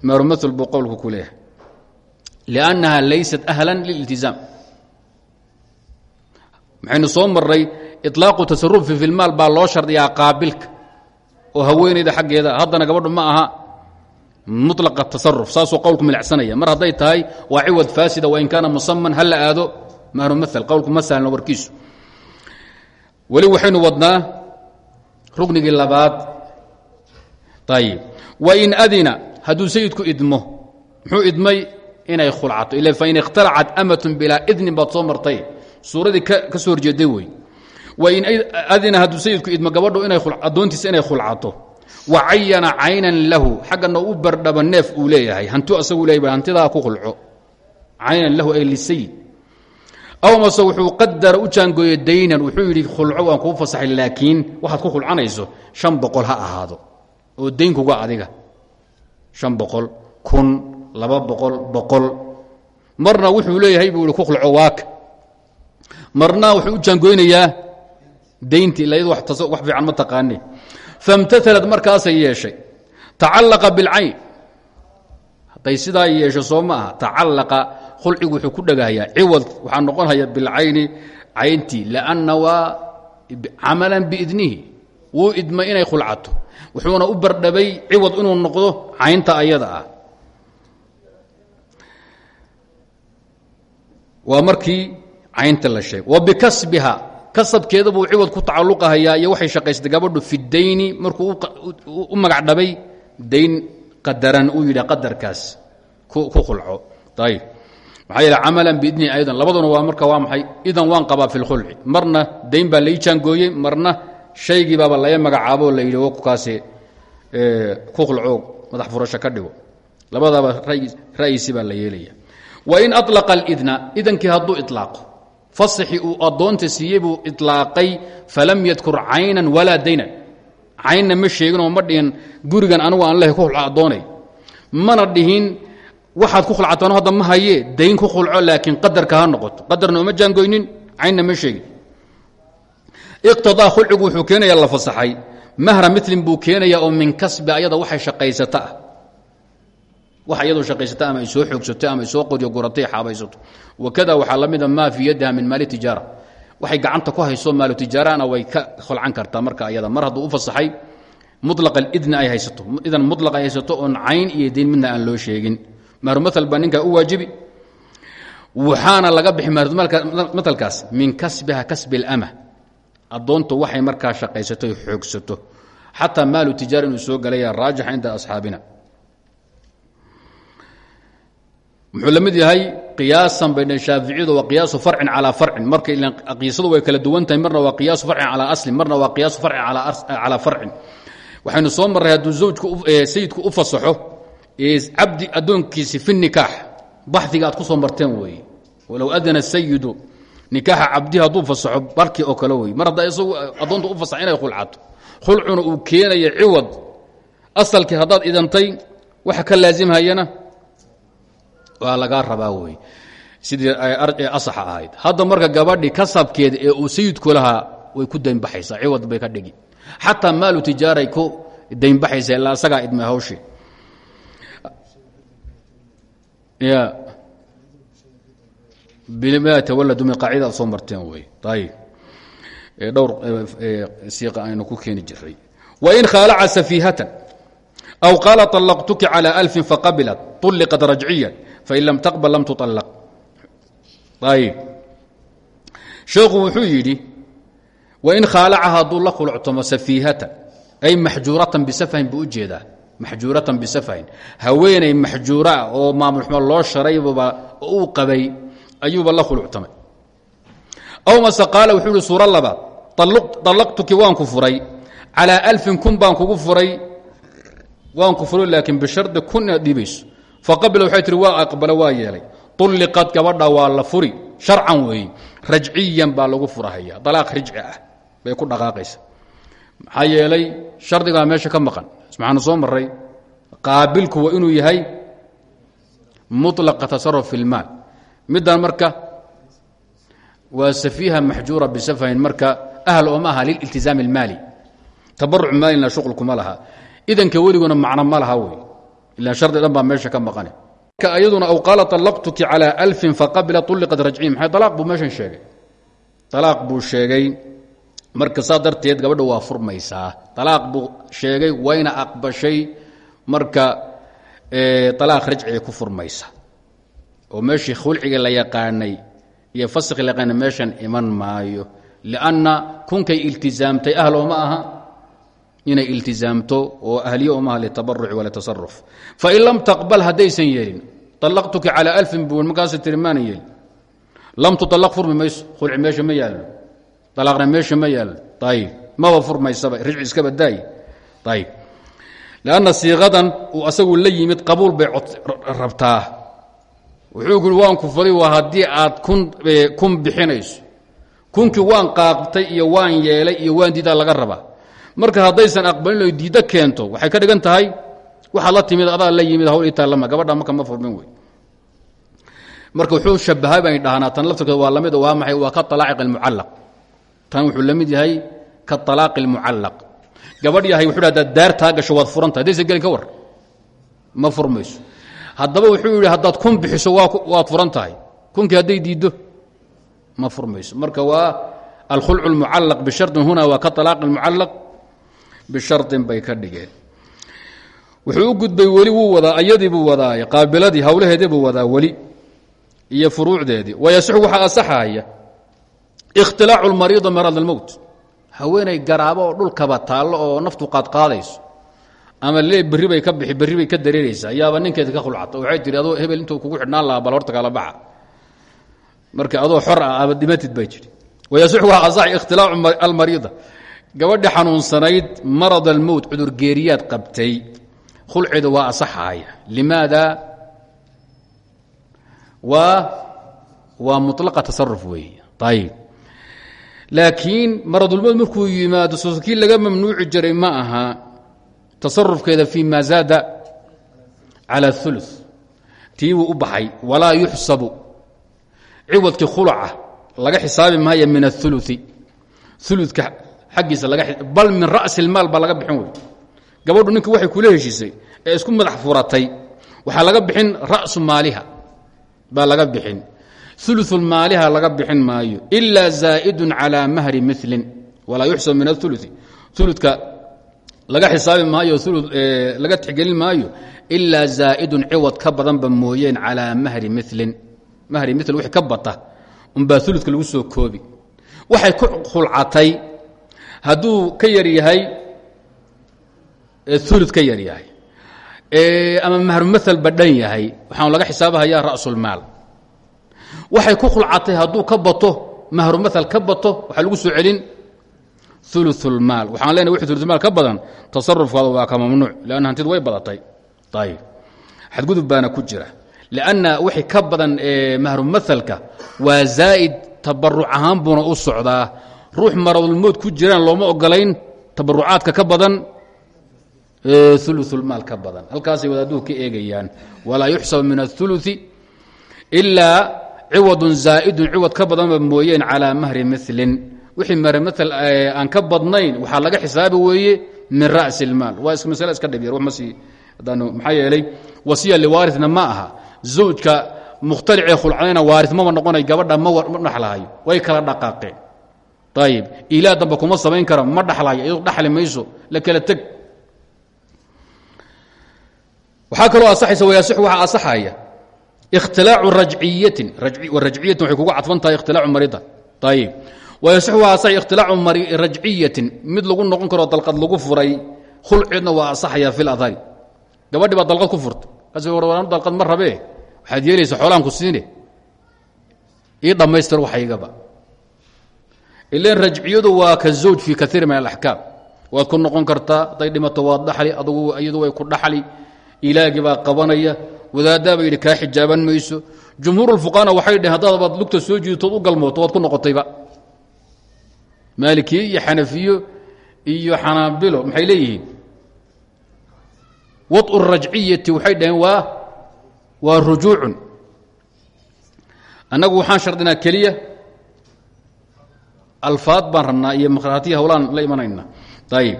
mahru mail buu qowlku ku leeyahay laysat ahlan lililtizaam maxaynu soo marray ilaaqu tasarufi fi lmaal baa loo shardiyaa qaabilka oo haweenayda xaggeeda haddana gabadhu ma aha mulaqa tasaruf saasuu qowlku milacsanaya mar hadday tahay waa ciwad faasida wain kaana musaman ha la aado mahru maal qowlku ma saalno warkiisu weli waxaynu wadnaa ruknigii labaad ayib adina hadduu sayidku idmo muxuu idmay inay khulcato ila fain ikhtalacat amatun bilaa idnin baad soo ka soo horjeeday wey wain adina hadduu sayidku idmo gabadhu addoontiisa inay khulcato. Wa cayana caynan lahu xaggana u bardhaba neef uu leeyahay. Hantu asagu leeyahy hantidaa ku khulco. Caynan lahu ay lisayid aw mase wuxuu qadara u jaangooye daynan wuxuu yidhi khulco waan kuu fasaxay laakiin waxaad ku khulcanayso shan boqol ha ahaado. Oo dayn kuga adiga shan boqol kun laba boqol boqol. Marna wuxuu leeyahay buu ihi ku khulco waaka marna wuxuu u jaangoynayaa dayntii ila yadu wax fiican ma taqaane famtaalad markaasay yeeshay. Tacallaqa bilcayn. Hadday sidaa yeesho soo ma aha. Tacallaqa khulcigu wuxuu ku dhagahayaa. Ciwad waxaa noqonhaya bilcayni cayntii lanna waa camalan biidnihi. Wuu idmay inay khulcato wuxuuna u bardhabay ciwad inuu noqdo caynta ayada ah. Waa markii caynta la sheegay. Wa bikasbiha kasabkeeda buu ciwad ku tacalluqahayaa iyo waxay shaqaystay gabadhu fi dayni markuu u magac dhabay dayn qadaran uu yidhi qadarkaas ku khulco ayb maxaa yeele camalan biidnihi aydan labaduna waa marka waa maxay idan waan qabaa fi lkhulci marna dayn baa lai jaangooyey marna shaygii baaba laga magacaaboo la yidhi kaasi ku khulco madax furasho ka dhigo. Labadaba ra'yisi baa la yeelaya. Wain alaqa alidna idankii hadduu ilaaqo fasaxi uu addoonta siiyey buu ilaaqay falam yadkur caynan walaa daynan. Caynna ma sheeginoo ma dhihin gurigan anigu aan lehay ku khulco addoonay. Mana dhihin waxaad ku khulcataan hadda ma haye dayn ku khulco qadarka ha noqoto. Qadarna uma jaangoynin caynna ma sheegin iqtidaa khulcigu wuxuu keenaya la fasaxay. Mahra milin buu keenaya oo min kasbi ayada waxay shaqaysata. Ah iyadoo shaqaysata ama ay soo ama ay qoryo guratay xaabaysato. Wakada waxaa la mida maa fii min maali tijaara. Waxay gacanta ku hayso maalu tijaarana way ka kholcan kartaa marka ayada. Mar hadduu u fasaxay mulaq alidna ay haysato. Idan mulaq ay haysato oon cayn iyo diin aan loo sheegin. Mahrumaal baa u waajibi. Waxaana laga bixi matalkaas min kasbiha kasbi اlama addoontu waxay markaa shaqaysato xoogsato. Xataa maalu tijaara inuu soo galaya raajix cinda asxaabina. Muxuu la mid yahay qiyaasan bay shaaficiyadu waa qiyaasu farcin calaa farcin. Marka qiisadu way kala duwan tahay marna waa qiyaasu farcin calaa aslin marna waa qiyaasu farcin calaa farcin. Waxaynu soo marray hadduu zawjku sayidku u fasaxo cabdi addoonkiisi fi nikaax. Baxiga aad ku soo marteen weeye. Walow adana sayidu nikaaxa cabdi hadduu fasaxo barkii oo kale wey mar haddaa isagu addoonta u fasax inay khulcato. Khulcuna uu keenayo ciwad. Asalkii haddaad idantay waxa ka laasimhayana waa lagaa rabaa wey sidii asaxa ahayd. Hadda marka gabadhi kasabkeeda ee uu sayidku lahaa way ku daynbaxaysaa ciwad bay ka dhigi. Xataa maalu tijaaray ku daynbaxaysa ilaa isagaa idmay hawshii ya bima tawaladu min qaacida ad soo marteen wey ayib dhowr siiqa aynu ku keeni jiray wain khaalaca safiihatan aw qaala طalaqtuki calى alfin faqabilat طulliqat rajciya fain lam taqbal lam tuطalaq ayib sheekhu wuxuu yidhi wain khaalaca hadduu la khulctomo safiihatan ay maxjuuratan bisafahin buu u jeedaa maxjuuratan bisafahin haweenay maxjuura ah oo maamulxumo loo sharaybaba uu qabay ayuuba la khuluctamay. Aw mase wuxuu suura labaad allaqtuki waanku furay. Calaa alfin kun baan kugu furay. Waanku furay laakiin bishardi kun inaad dhiibayso. Faqabila waxay tihi waa aqbalo waa yeelay. Ulliqad gabadha waa la furi. Sharcan weeye rajciyan baa lagu furahaya. Alaaq rijci ah. Bay ku dhaqaaqaysa. Maxaa yeelay shardigaa meesha ka maqan. Ismaxaanu soo maray qaabilku waa inuu yahay mulaqa tasaruf fi اlmaal middan marka waa safiiha maxjuura bisafahin marka ahl oo ma aha lililtizaam اlmaali tabaruc maalina shuqlkuma laha idanka weliguna macno ma laha wey ila shardi dhan baa meesha ka maqane iyaduna aw qaala طalaqtuki calى alfin faqabila طulliqat rajciin maxay alaaq buu meeshan sheegay alaaq buu sheegay marka saa darteed gabadha waa furmaysaa alaaq buu sheegay wayna aqbashay marka alaaq rajciga ku furmaysa oo meeshii khulciga la yaqaanay iyo faskhi la yaqaanay meeshan iman maayo. Lianna kunkay iltizaamtay ahl ooma aha. Inay iltizaamto oo ahliye omaha litabaruci wala tasaruf fain lam taqbal haddaysan yeelin allaqtuki calaa alfin buun markaas tiri maana lam tualaq furmi mayso khulci meesha ma yaallo. Alaaqna meesha ma yaallo. Ayib maba furmaysaba rijci iska badaayi ayib lanna siiqadan uu asagu la yimid qabuul bay rabtaa wuxuu kuhi waan ku furay waa haddii aad kun bixinayso. Kunkii waan qaaqtay iyo waan yeelay iyo waan diidaa laga rabaa. Marka haddaysan aqbalin o diiddo keento waxay ka dhigan tahay waxaad la timid adaa la yimid hawl itaalama gabadha marka ma furmin wey. Marka wuxuu shabahay baan dhahnaa tan waa la mid waa maxay waa ka alaaciq almucallaq. Tan wuxuu la yahay ka alaaqi almucallaq. Gabadh yahay wuxuu hahdaa daartaa gasho waad furanta haddaysan gelin ka war. Ma furmayso haddaba wuxuu yidhi haddaad kun bixiso waad furan tahay kunkii hadday diiddo ma furmayso marka waa alkhulcu اlmucallaq bishardin huna waa ka alaaqi اlmucallaq bishardin bay ka dhigeen wuxuu u gudbay weli wuu wadaa ayadii buu wadaay qaabiladii hawlaheedii buu wadaa weli iyo furuucdeedii wayasixu waxaa asaxaya ikhtilaacu اlmariida marad اlmowt haweenay garaabo oo dhulkaba taallo oo naftu qaadqaadayso ama lee berri bay ka bixi berri bay ka dareeraysaa yaaba ninkeeda ka khulcata waxay tihi hebel intuu kugu xidhnaan lahaa bal horta kala baxa. Marka adoo xor ah aaba dhimatid bay jiri wayasixu waxaa asaxay ikhtilaacu almariida. Gabadhi xanuunsanayd marad almowt cudurgeeriyaad qabtay. Khulceeda waa asaxaya limaada? Waa waa mulaqa tasaruf weeye. Ayib laakiin maradulmowt markuu yimaado sookii laga mamnuuci jiray ma aha tasarufkeeda fi ma zaada calى ulu tii buu u baxay walaa yuxsabu ciwadkii khulaca laga xisaabi maayo min aلului uluka xaggiisa bal min ra'si اlmaal baa laga bixin wey gabadhu ninka waxay kula heshiisay ee isku madax furatay waxaa laga bixin ra'su maaliha baa laga bixin ulu maaliha laga bixin maayo ilaa zaa'idun calaa mahri milin walaa yuxsab min aului uludka laga xisaabi maayo laga tixgelin maayo ilaa zaa'idun ciwad ka badanba mooyeen calaa mahri milin mahri mil wixii ka bata unbaa uludka lagu soo koobi. Waxay ku khulcatay hadduu ka yar yahay ulud ka yar yahay ama mahrumaal badhan yahay waxaan laga xisaabahayaa ra'sulmaal waxay ku khulcatay hadduu ka bato mahrumaal ka bato waxaa lagu soo celin ululmaal waxaan leenahy wx ululmaal ka badan tasarufkaada waa ka mamnuuc lanna hantid way badatay. Ayb xadgudub baana ku jira. Lanna wixii ka badan mahrumahalka waa zaa'id tabaruc ahaan buuna u socdaa. Ruux maradulmood ku jiraan looma ogolayn tabarucaadka ka badan ululmaal ka badan. Halkaasay wadaaduu ka eegayaan. Walaa yuxsab min aului ilaa ciwadun zaa'idun ciwad ka badanba mooyeen calaa mahri milin wixii mahri mil aan ka badnayn waxaa laga xisaabi weeye min ra'si اlmaal waa masle iska dhib yar maxaa yeelay wasiya liwaaridna ma aha. Zawjka mukhtalicee khulcadayna waarid maba noqonay gabadha ma dhaxlahayo way kala dhaqaaqeen ayib ilaa dambe kuma samayn ma dhaxlayo iyado dhaxli mayso la kala teg. Waxaa kaloo asaxaysa wayaasix waxaa asaxaya. Ikhtilaacu rajciyatin. Rajciyatin waxay kugu cadfan tahay ikhtilaacu marida. Ayib wayaasix waa asaxay ikhtilaacu rajciyatin mid lagu noqon karo dalqad lagu furay khulceedna waa asaxaya fi ladhari gabadhi baa dalqad ku furta kaas warwaraan dalqad ma rabee waxaad yeelaysa xoolaan ku siine ii dhammaystir waxaygaba ilan rajciyadu waa ka zawj fii kaiir min alaxkaam waad ku noqon kartaa hadday dhimato waad dhaxli adugu iyadu way ku dhaxli ilaagii baa qabanaya wadaadaaba yidhi kaa xijaaban mayso waxay u galmooto waad ku noqotayba maalikiye iyo xanafiyo iyo xanaabilo maxay leeyihiin? Wau rajciyati waxay dhaheen waa waa rujuucun. Annagu waxaan shardinaa keliya alfaad baan iyo makhraatiya hawlaan la imanayna. Ayib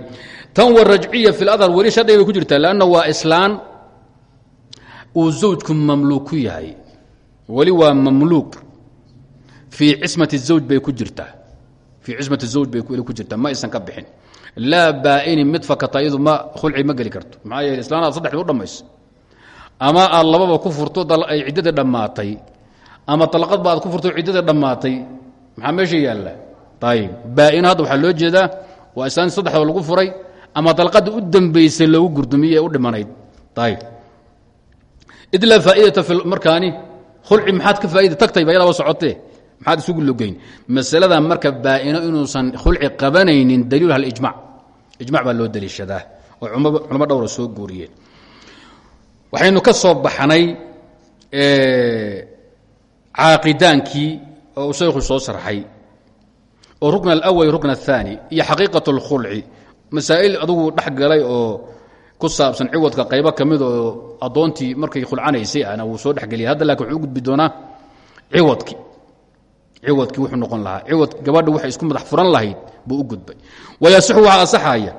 tan wa rajciya fi ladhar weli shardiga ku jirtaa lanna waa islaan uu zawjku mamluuk ku yahay. Weli waa mamluuq fii cismati zawj bay ku jirtaa fii cismati zawj bay ku jirtaa ma aysan ka bixin laa baainin mid fakata iyadu ma khulci ma geli karto maxaa yeele islaan aad saddexdii u dhammayso ama aad lababa ku furto ay ciddadii dhammaatay ama dalqad ba aad ku furto ciddadii dhammaatay maxaa meesha yaalla ayib baa-in hadda waxaa loo jeedaa waa islaan saddexdoo lagu furay ama dalqadda u dambaysay loogu gurdumiye ee u dhimanayd ayib id laa faaidata markaani khulci maxaad ka faaida tagtayba yadaba socotee maxaad isugu logeyn masalada marka baa-ino inuusan khulci qabanaynin daliiluha alijmac ijmac baa loo daliishadaa oo culamo dhowra soo guuriyeen waxaynu ka soo baxnay caaqidaankii oo uu shaykhu soo sarxay oo rukn alawal rukn aلثaani iyo xaqiiqaة اlkhulci masaa'il adugu dhex galay oo ku saabsan ciwadka qaybo ka mid oo addoontii markay khulcanaysay ana wuu soo dhexgeliyay hadda lakin wuxuu u gudbi doonaa ciwadki ciwadkii wuxuu noqon lahaa. Ciwad gabadha waxay isku madax furan lahayd buu u gudbay. Wayasixu waa asaxaya.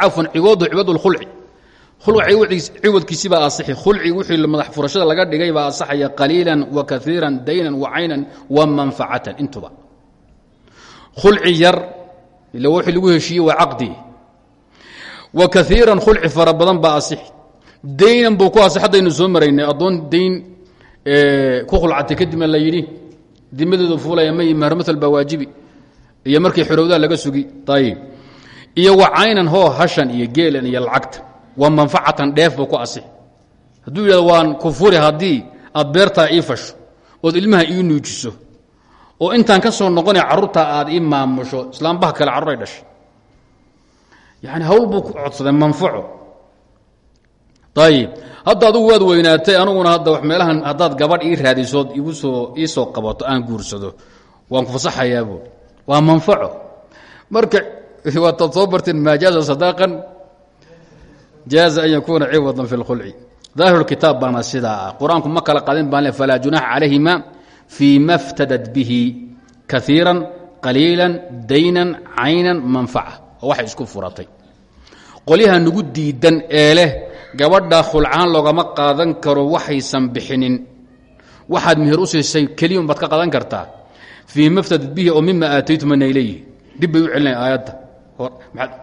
Cafwan ciwadu ciwad اlkhulci ciwadkiisi baa asixi. Khulci wixii madax furashada laga dhigay baa asaxaya qaliilan wa kaiiran daynan wa caynan wa manfacatan. Intuba. Khulci yar ila wixii lagu heshiiyey waa caqdi. Wa kaiiran khulci fara badan baa daynan buu ku asix soo maraynay. Addoon dayn ku khulcatay kadibna la yidhi dimadeedu fuulaya may mahrmaal baa waajibi. Iyo markii xorowdaa laga sugi ayib iyo wa caynan hoo hashan iyo geelan iyo lacagta waa manfacatan dheef buu ku asix hadduu yidhahdo waan ku furi haddii aad beertaa ii fasho ood ilmaha ii nuujiso oo intaan ka soo noqonaya carruurtaa aad ii maamusho islaambaha kale carruuray dhashay. Yani hawl buu ku codsaday manfaco ayib hadda adugu waad weynaatay aniguna hadda meelahan haddaad gabadh ii raadisood igu soo ii soo qabato aan guursado. Waan ku fasaxayaa buui waa manfaco. Marka waataad soo barteen maa jaaza sadaaqan an yakuuna ciwadan fi اlkhulci daahir kitaab baana sidaa ah. Ma kala qadin baan le falaa junaxa calayhima fii ma bihi kaiira qaliila daynan caynan manfaca. Oo isku furatay. Qolyaha nugu diidan ee gabadha khulcaan loogama qaadan karo waxaysan bixinin. Waxaad meher u siisay keliya baad ka qadan kartaa. Fii maftadad bihi oo mima aataytumana ilayhi dib bay u celinaya aayadda.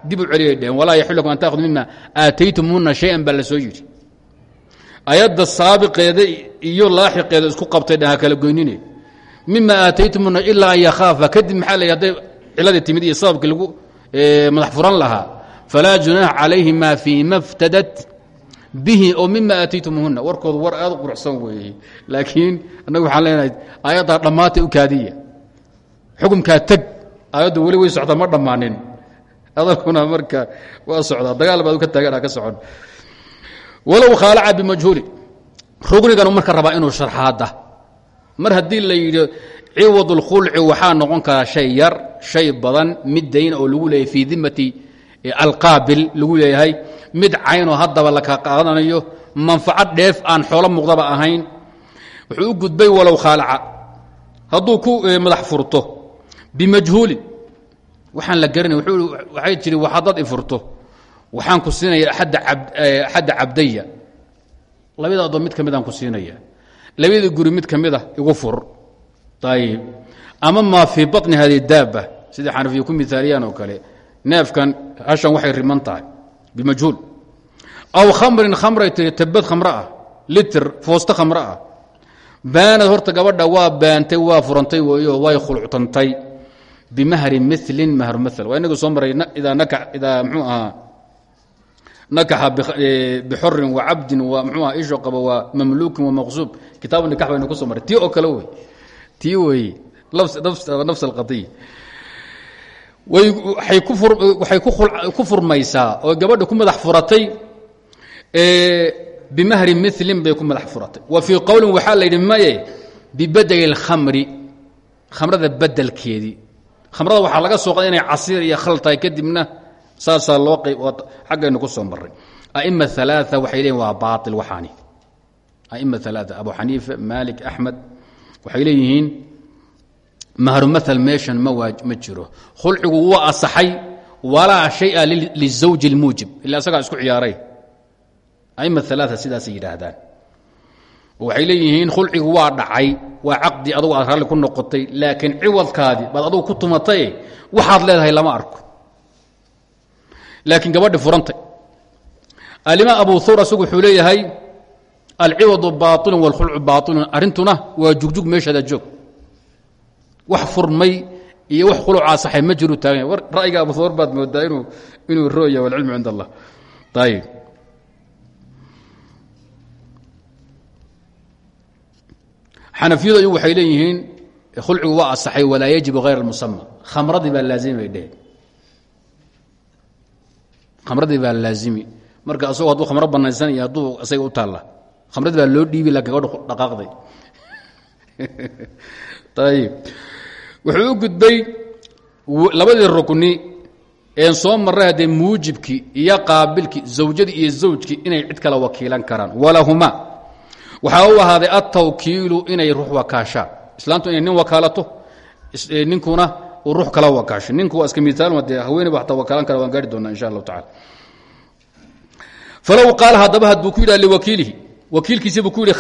Dib u celiyay dheheen. Walaa yaxil lakum an taakhudu mima aataytumuhuna shay-an la soo yidhi. Ayadda saabiqeeda iyo laaxiqeeda isku qabtay dhan ha kala goynine. Mima aataytumuna ilaa an yakhaafa. Kadib maxaa lay hadday ciladii timid iyo sababkii lagu madax furan lahaa. Falaa junaax calayhima fii ma ftadat bihi oo mima aataytumuhuna warkoodu war aad quruxsan weeye laakiin annagu waxaan leenahay aayaddaa dhammaatay u kaadiya. Xukumkaa teg aayaddu weli way socdaa ma dhammaanin. Adaguna marka waa socdaa. Dagaal baad ka taagan ka socon. Walow khaalaca bimajhuuli. Rugnigan marka rabaa inuu sharxaada mar haddii la yidhi ciwad اlkhulci waxaa noqon karaa shay yar shay badan mid dayn oo lagu dimati alqaabil lagu leeyahay mid caynoo haddaba laka qaadanayo manfacad dheef aan xoolo muuqdaba ahayn wuxuu gudbay walow khaalaca. Hadduu ku madax furto bimajhuulin waxaan la garanay waxay jiri haddaad i furto waxaan ku siinaya axadda cabdaya. Labada adoon mid ka midaan ku siinaya. Labada guri mid ka mida igu fur. Ayib ama maa fii baطni hadi daaba sidai xanafiya ku miaaliyaan oo kale neefkan hashan waxay riman tahay bimajhuul. Aw khamrin khamray tiri tabad khamro ah litir foosto ah. Horta gabadha waa baantay waa furantay weeyo way khulctantay bimahri milin mahru maal waa inagu soo maray idaa idaa mxuu ahaa nakaxa bixorin wacabdin wa mxuu aha isho qaba waa mamluukin wamaqsuub kitaabu nikax baynu ku soo maray. Tii oo kale wey. Tii weeye nafs alqadiya waxay ku furmaysaa oo gabadha ku madax furatay bimahri milin bay ku madax furatay wa fii qowlin waxaa la yidhi maye bibadeli اlkhamri khamrada bedelkeedii khamrada waxaa laga soo qaday inay casiir iyo khal tahay kadibna saasaa loo qayb xaggaynu ku soo maray aima alaaثa waxay leeyihin waa baail waxaani aima alaaثa abu xaniifa maalik axmed waxay leeyihiin mahrmaal meeshan ma jiro. Khulcigu wuu asaxay walaa shaya lizawji اlmuujib ila isagaa isku ciyaaray. Ama aaa sidaasay yidhaahdaan. Waxay leeyihiin khulcigu waa dhacay waa caqdi adugu aad ku noqotay laakiin ciwadkaadi baad adugu ku tumatay waxaad leedahay lama arko. Laakiin gabadhi furantay. Alimaam abu huras wuxuu leeyahay alciwadu baailun wاlkhulcu baailun arintuna waa jugjug meeshaada joog wax furmay iyo wax khulucaa saxay ma jiru taagan ra'yiga abu hur baad moodaa inuu inuu rooya walcilmu cind allah. Ayb xanafiyadu iyu waxay leeyihiin khulcigu waa asaxay walaa yajibu hayr اmusama khamradii baa laazimi bay dheheen baa laazimi. Marka asagoo hadduu khamro banaysan iyo hadduu isaga u taalla khamradii baa loo dhiibi laakiin gabadha dhaqaaqday. Ayib wuxuu u gudbay labadii rukni een soo marray haddee muujibkii iyo qaabilkii zawjadii iyo zawjkii inay cid kala wakiilan karaan. Walahuma. Waxaa u ahaaday altawkiilu inay ruux wakaashaan. Islaamtu inay nin wakaalato ninkuna uu ruux kala wakaasho. Ninku waa iska miaalma dee haweeneyba ataa wakaalan kara waan gaari doonaa insha allahu tacala falow qaala haddaba hadduu ku yidhah liwakiilihi. Wakiilkiisibuu ku yidhi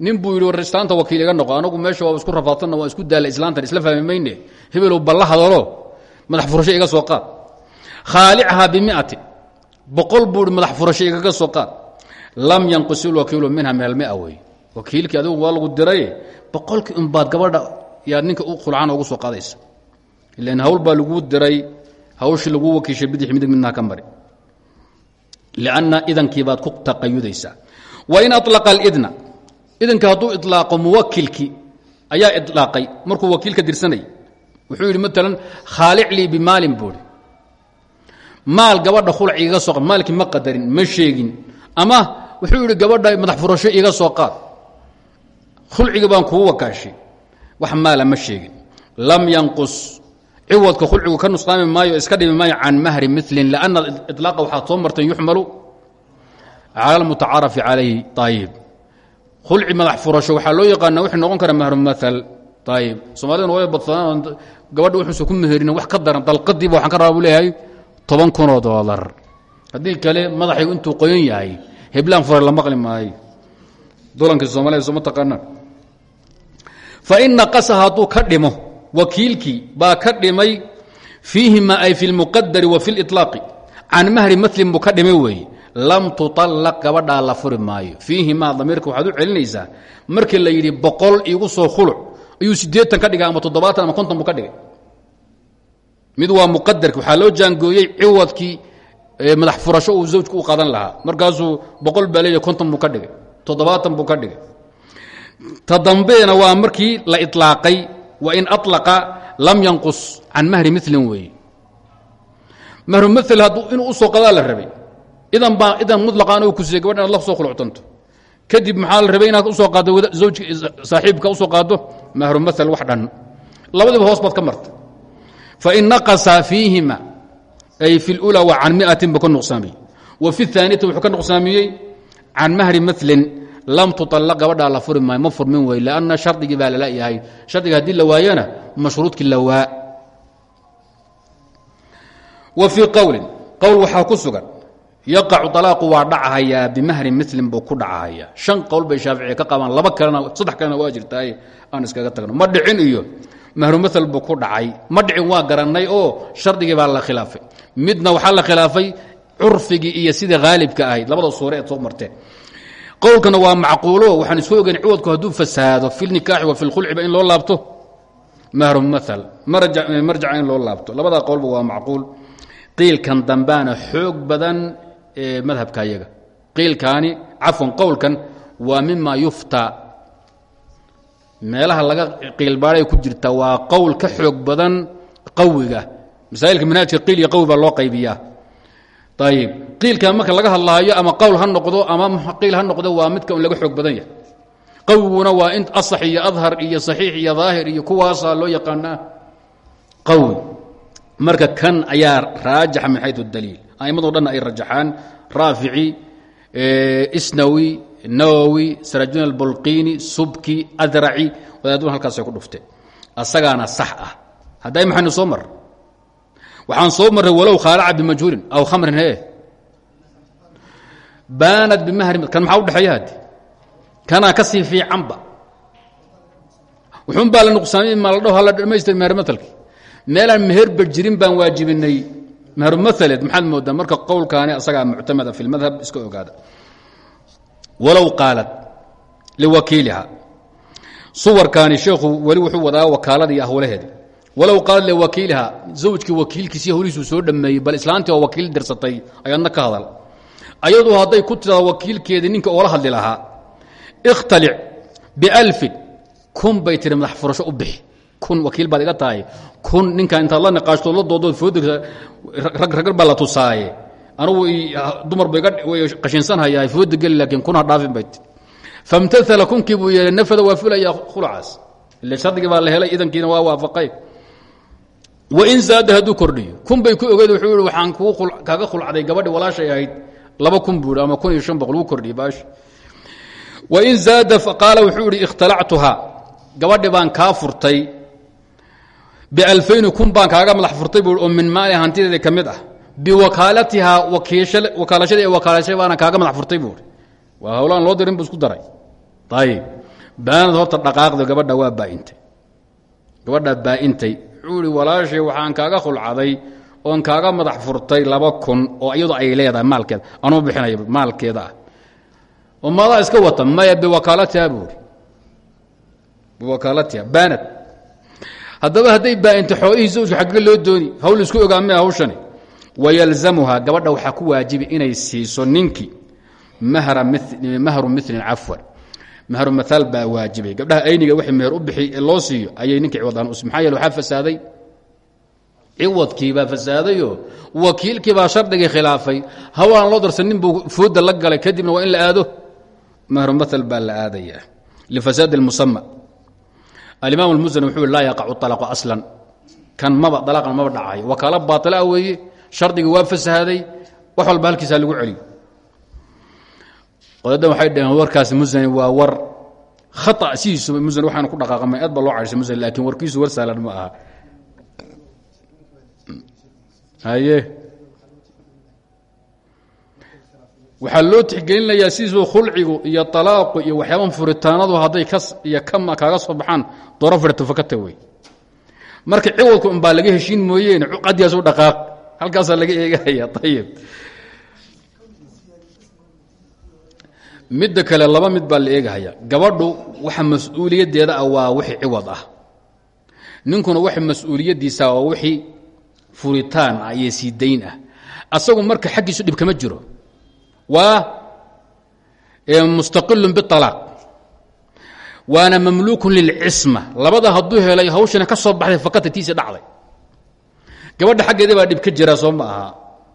nin buu yidhi islaanta wakiil iga noqo anagu meesha waa isku rafaatanna waan isku daalla islaantan isla fahmi mayne? Hebelow balla hadalo madax furasho iga soo qaad. Khaalichaa bimiati boqol buu madax furasho igaga soo qaad. Lam yanqus ilwakiilu minha min almia wey wakiilkii adigu waa lagu diray boqolkii unbaad gabadha yaad ninka u khulcaan ugu soo qaadaysa. Ilan hawl baa laguu diray hawshii laguu wakiishay bidix midig midnaha ka mari. Lianna idankiibaad ku taqayudaysaa. Wain alaqa alidna idanka hadduu ilaaqo muwakilkii ayaa ilaaqay markuu wakiilka dirsanay. Wuxuu yidhi maalan khaalic lii bimaalin buuri maal gabadha khulac igaga soo maalkii ma qadarin ma sheegin. Ama wuxuu yidhi gabadha madax furasho iga soo qaad khulcigi baan kuu wakaashay wax maala ma sheegin. Lam yanqus ciwadka khulcigu ka nusqaami maayo iska dhimi maayo can mahri milin lanna ilaaqa waxaad soo marteen yuxmalu cala almutacaarafi calayhi ayib khulci madax furasho waxaa loo yaqaana wuxuu noqon kara mahru maal ayib soomaalidana way badsadaan gabadha wuxuusa ku meherina wax ka daran dalqadiiba waxaan ka rabaa leeyahay toban kunoo doolar kale madaxaygu intuu qoyan yahay heblaan fure la maqli maayo dulankii soomaalida sooma taqaanaan fain naqasa hadduu ka dhimo wakiilkii baa ka dhimay ay fi lmuqadari wa fi liطlaaqi can mahri malin buu ka lam tuطalaq gabadhaa la furi maayo. Fiihimaa damiirka waxaad u celinaysaa markii la yidhi boqol igu soo khuluc ayuu siddeetan ka dhigay ama toddobaatan ama konton buu ka dhigay. Mid waa muqadarki waxaa loo jaangooyey ciwadkii madax furasho uu zawjku u qadan lahaa. Markaasuu boqol baa leeyahy konton buu ka dhigay toddobaatan buu ka dhigay. Ta dambeena waa markii la ilaaqay wa in alaqa lam yanqus can mahri milin weeye mahru mil inuu u soo qadaa la rabay idan baa idan mulaqaan oo kusiiyey gabadh inaad la soo khuluctanto kadib maxaa la rabay inaad usoo qaaddo zawjka saaxiibka usoo qaaddo mahru maal wax dhan labadiba hoos baad ka marta fain naqasa fiihima ay fi اlأulى wa can miatin buu ka nuqsaamiyey wa fi اثaaniyati wuxuu ka nuqsaamiyey can mahri malin lam tuطalaq gabadhaa la furi maayo ma furmin wey lanna shardigii baa lala yahay shardiga haddii la waayana mashruudkii la waa wa fii qowlin qowl waxaa ku sugan yaqacu طalaaqu waa dhacahayaa bimahri milin buu ku dhacahayaa. Shan qowl bay shaaficiya ka qabaan laba kalena saddex kalena waa jirtaay aan iskaga tagno. Ma dhicin iyo mahru maal buu ku dhacay. Ma dhicin waa garannay oo shardigii baa la khilaafay. Midna waxaa la khilaafay curfigii iyo sidii haalibka ahayd. Labada suure soo marteen qowlkana waa macquulo waxaan isku ogeyn ciwadku hadduu fasaado fi nikaaxi wa fi lkhulciba in loo laabto. Mahru maal marjaca in loo laabto. Labadaa qowlba waa macquul. Qiilkan dambaana xoog badan madhabka ayaga. Qiilkaani cafwan qowlkan waa mima yuftaa. Meelaha laga qiilbaaray ku jirta waa qowl ka xoog badan qawiga. Masaa'ilka manhaajka qiil iyo qawi baa loo qaybiyaa. Ayib qiilkan marka laga hadlaayo ama qowl ha noqdo ama qiil ha noqdo waa midka un laga xoog badan yahay. Qawiguna waa in asax iyo adhar iyo saxiix iyo daahir iyo kuwaasaa loo yaqaanaa qawi marka kan ayaa raajaxa min xayu daliil aimado dhan ay rajaxaan. Raafici isnawi nawowi sarajun albulqini subki adraci wadaaduna halkaasay ku dhufteen asagaana sax ah. Hadday maxaynu soo mar. Waxaan soo marray walow khaalaca bimajhuulin aw khamrin he baanad bimahri kan maxaa udhexeeya haddi kanaa ka sii fiicanba. Wuxuun baa la nuqsaamay ma la dhaho hala dhamaystir mehermatalki meelaan meherba jirin baan waajibinay meherumaleed maxaad moodaa marka qowlkaani asagaa muctamada fi lmadhab iska ogaada. Walow qaalat liwakiiliha suwarkaani sheekhu weli wuxuu wadaa wakaaladii ahwlaheedi walow qaalat liwakiiliha zawjkii wakiilkiisii hawlihiisuu soo dhammeeyey bal islaantii oo wakiil dirsatay ayaadna ka hadal. Ayadu hadday ku tiraado wakiilkeedii ninka oola hadli lahaa ikhtalic bialfin kun bay tiri madax kun wakiil baad iga tahay. Kun ninkan intaad la niqaashtood la doodood foodegsa rag ragar baa la tusaaye. Anugu dumar bay qashinsanhayaa fooda geli laakiin kun ha dhaafin bay ti famtaala kunkii buu yeehay nafada waa fulaya khulacaas. Ile shardigii baa la helay idankiina waa waafaqay. Wain zaada hadduu kordhiyo. Kun bay ku ogeed wuxuu yihi waxaan kaaga khulcday gabadhi walaashay ahayd. Laba kun buu ama kun iyo shan boqol wuu kordhiyey baash. Wain zaada qaala wuxuu ihi ikhtalactuha gabadhi baan kaa furtay bialfayni kun baan kaaga madax furtay buu oo min maali hantideeda ka mid ah biwakaalatihaa wakaalashada ee wakaalashay baana kaaga madax furtay buui waa hawlaan loo dirin bu isku daray ayib baanad horta dhaqaaqda gabadha waa baaintay gabadha baaintay walaashay waxaan kaaga khulcaday oon kaaga madax furtay laba kun oo iyadu ay leedahay maalkeeda anuu bixinay maalkeeda oo maadaa iska wata maya biwakaalatiha buui biwakaalatiha baanad haddaba hadday baainta xoolihii zawjka xagge loo dooni hawl isku ogaamee hawshani. Wayalzamuha gabadha waxaa ku waajibi inay siiso ninkii mahru milin cafwan. Mahru maaal baa waajibay. Gabdhaha ayniga wixii meher u bixi loo siiyo ayay ninkii ciwadaan us maxaa yeele waxaa fasaaday? Ciwadkiibaa fasaadayoo? Wakiilkiibaa shardigii khilaafay. Hawaan loo darsan nin buu fooda la galay kadibna waa in la aado. Mahru maal baa la aadaya lifasaadi اlmusama alimaam اlmusani wuxuu laa yaqacu طalaqu aslan. Kan maba dalaqan maba dhacayo wakaalo baaila ah weeye shardigii waa fasahaaday wax walba halkiisaa lagu celiyo odadan waxay dhaheen warkaas musani waa war khaa sidiisu musani waxaanu ku dhaqaaqamay aad loo cadhisa musani laakiin warkiisu war saalan ma aha. Hmm. Aye waxaa loo tixgelinayaa sidiisuu khulcigu iyo alaaqu iyo waxyaaban furitaanadu hadday iyo kaaga soo baxaan dooro firtufakata wey. Marka ciwadku unbaa laga heshiin mooyeen qadiyaas u dhaqaaq. Halkaasaa laga eegaya ayib midda kale laba mid baa la eegahaya gabadhu waxa mas'uuliyaddeeda ah waa wixii ciwad ah. Ninkuna waxa mas'uuliyaddiisa waa wixii furitaan ah iyo sii dayn ah. Asagu marka xaggiisu dhib kama jiro waa mustaqilun bialaaq waana mamluukun lilcisma labada hadduu helay hawshana ka soo baxday fakata tiisi dhacday. Gabadha xaggeeda baa dhib ka jira soo ma aha.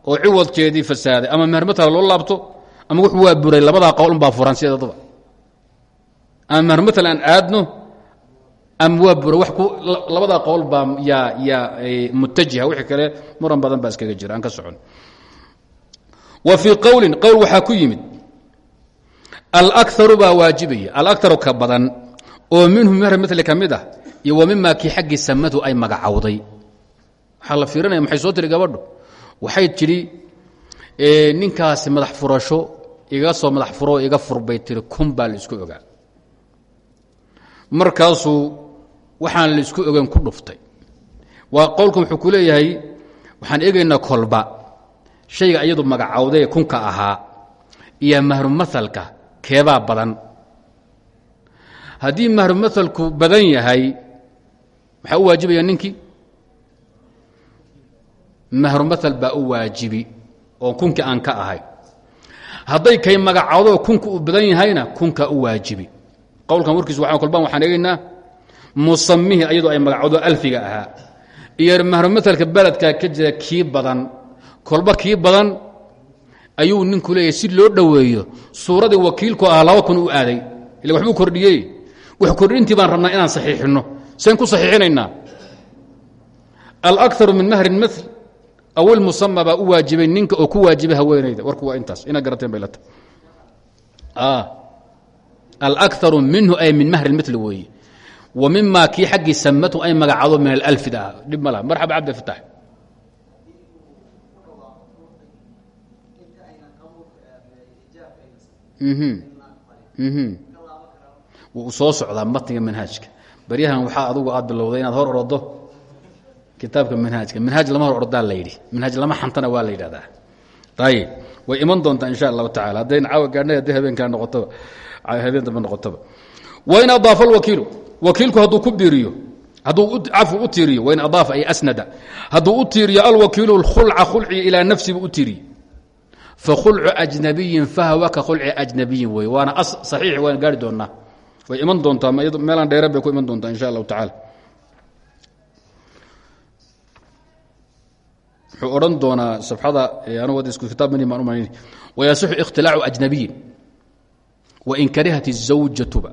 Oo ciwadkeedii fasaaday ama mehermatala loo laabto ama wuxuu waa buray labadaa qowl unbaa furan sideedaba ama mehermatal aan aadno ama waa ku labadaa qowl baa yaa yaa mutajiha wixii kale muran badan baa iskaga jira aan ka socon wa fii qowlin qowl waxaa ku yimid alakaru baa waajibaya alakaru ka badan oo minhu mehermatli ka mid ah iyo wa mimaa kii xaggii ay magacowday. Waxaa la maxay soo tiri gabadhu? Waxay tidhi ninkaasi madax furasho iga soo madax furo iga furbay tiri kun baa la isku ogaa. Markaasuu waxaan la isku ogeyn ku dhuftay. Waa qowlkan wuxuu waxaan eegaynaa kolba shayga iyadu magacowdee kunka ahaa iyo mahrumahalka keebaa badan. Haddii mahrumahalku badan yahay maxaa u waajibaya ninkii? Mahrumaal baa u waajibi oo kunkii aan ka ahay. Hadday kay magacowdo kunka uu badan yahayna kunka u waajibi. Qowlkan warkiis waa kolbaan waxaan eegaynaa musamihii ayadoo ay magacowdo alfiga ahaa. Iyo mahrumatalka beledkaa ka jira kii badan kolba kii badan ayuu ninku leeyahay si loo dhoweeyo suuradii wakiilku ah laba kun u aaday. Ila waxbuu kordhiyey. Wax kordhintii baan rabnaa inaan saxiixinno. Seen ku saxiixinaynaa. Alakaru min mahrin mil aw ilmusama baa u waajibay ninka oo ku waajibay haweenayda warku waa intaas. Inaad garateen bay la tahay. Alakaru minhu ay min mahri mil weeye. Wa mima kii xaggii samatu ay magacado min alalfid ah dhib ma laha. Marxaba cabdi fatax wuu soo socdaa matniga manhaajka. Baryahan waxaa adugu aad bilowday inaad hor orodo kitaabka manhaajka. Manhaaj lama hor ordaa la yidhi. Manhaaj lama xantana waa la yidhahdaa ayib way iman doontaa insha allahu tacala haddayn caawa gaadhnay haddii habeenkaa noqotoba habeen dambe noqotoba wain adaafa alwakiilu. Wakiilku hadduu ku biiriyo hadduu cafu u tiiriyo wain adaafa ay asnada. Hadduu u tiiriyo alwakiilu khulca khulciga ilaa nafsibu u tiiriye fakhulcu ajnabiyin fahwa ka khulci ajnabiyin wey waana aiix waan gaari doonaa way iman doontaa meelaan dheera bay ku iman doontaa insha allahu tacaala wuxuu odhan doonaa safxada anug ad isku kitaab mani baan u malayn wayasixu ikhtilaacu ajnabiyin wain karihat zawjatuba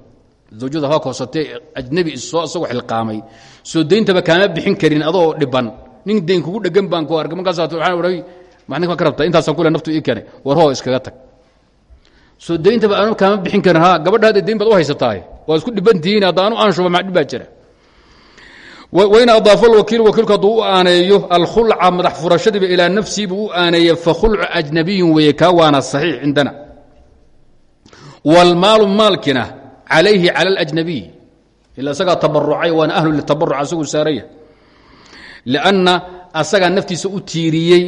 zawjada hawk hoosatee ajnabi soo isagoo xilqaamay soo dayntaba kaama bixin karin adoo dhiban nin dayn kugu dhegan baan ku arka markaasaa waxaan odhay maxaa ka rabta intaasaan kule naftu ii keenay war hoo iskaga tag soo dayntaba aanu kaama bixin karin ha gabadha hadda dayn baad u haysataay waa isku dhiban tihiin hadda anu aan shuba maxdhib baa jira wain adaafa alwakiil wakiilku hadduu u aaneeyo alkhulca madax furashadiiba ilaa nafsii buu u aaneeye fakhulcu ajnabiyin weeye kaa waana saxiix cindana wاlmaalu maalkina calayhi calى اlأjnabiy ila isagaa tabarucay waana ahlu litabaruc asaguu saaraya lanna asagaa naftiisa u tiiriyey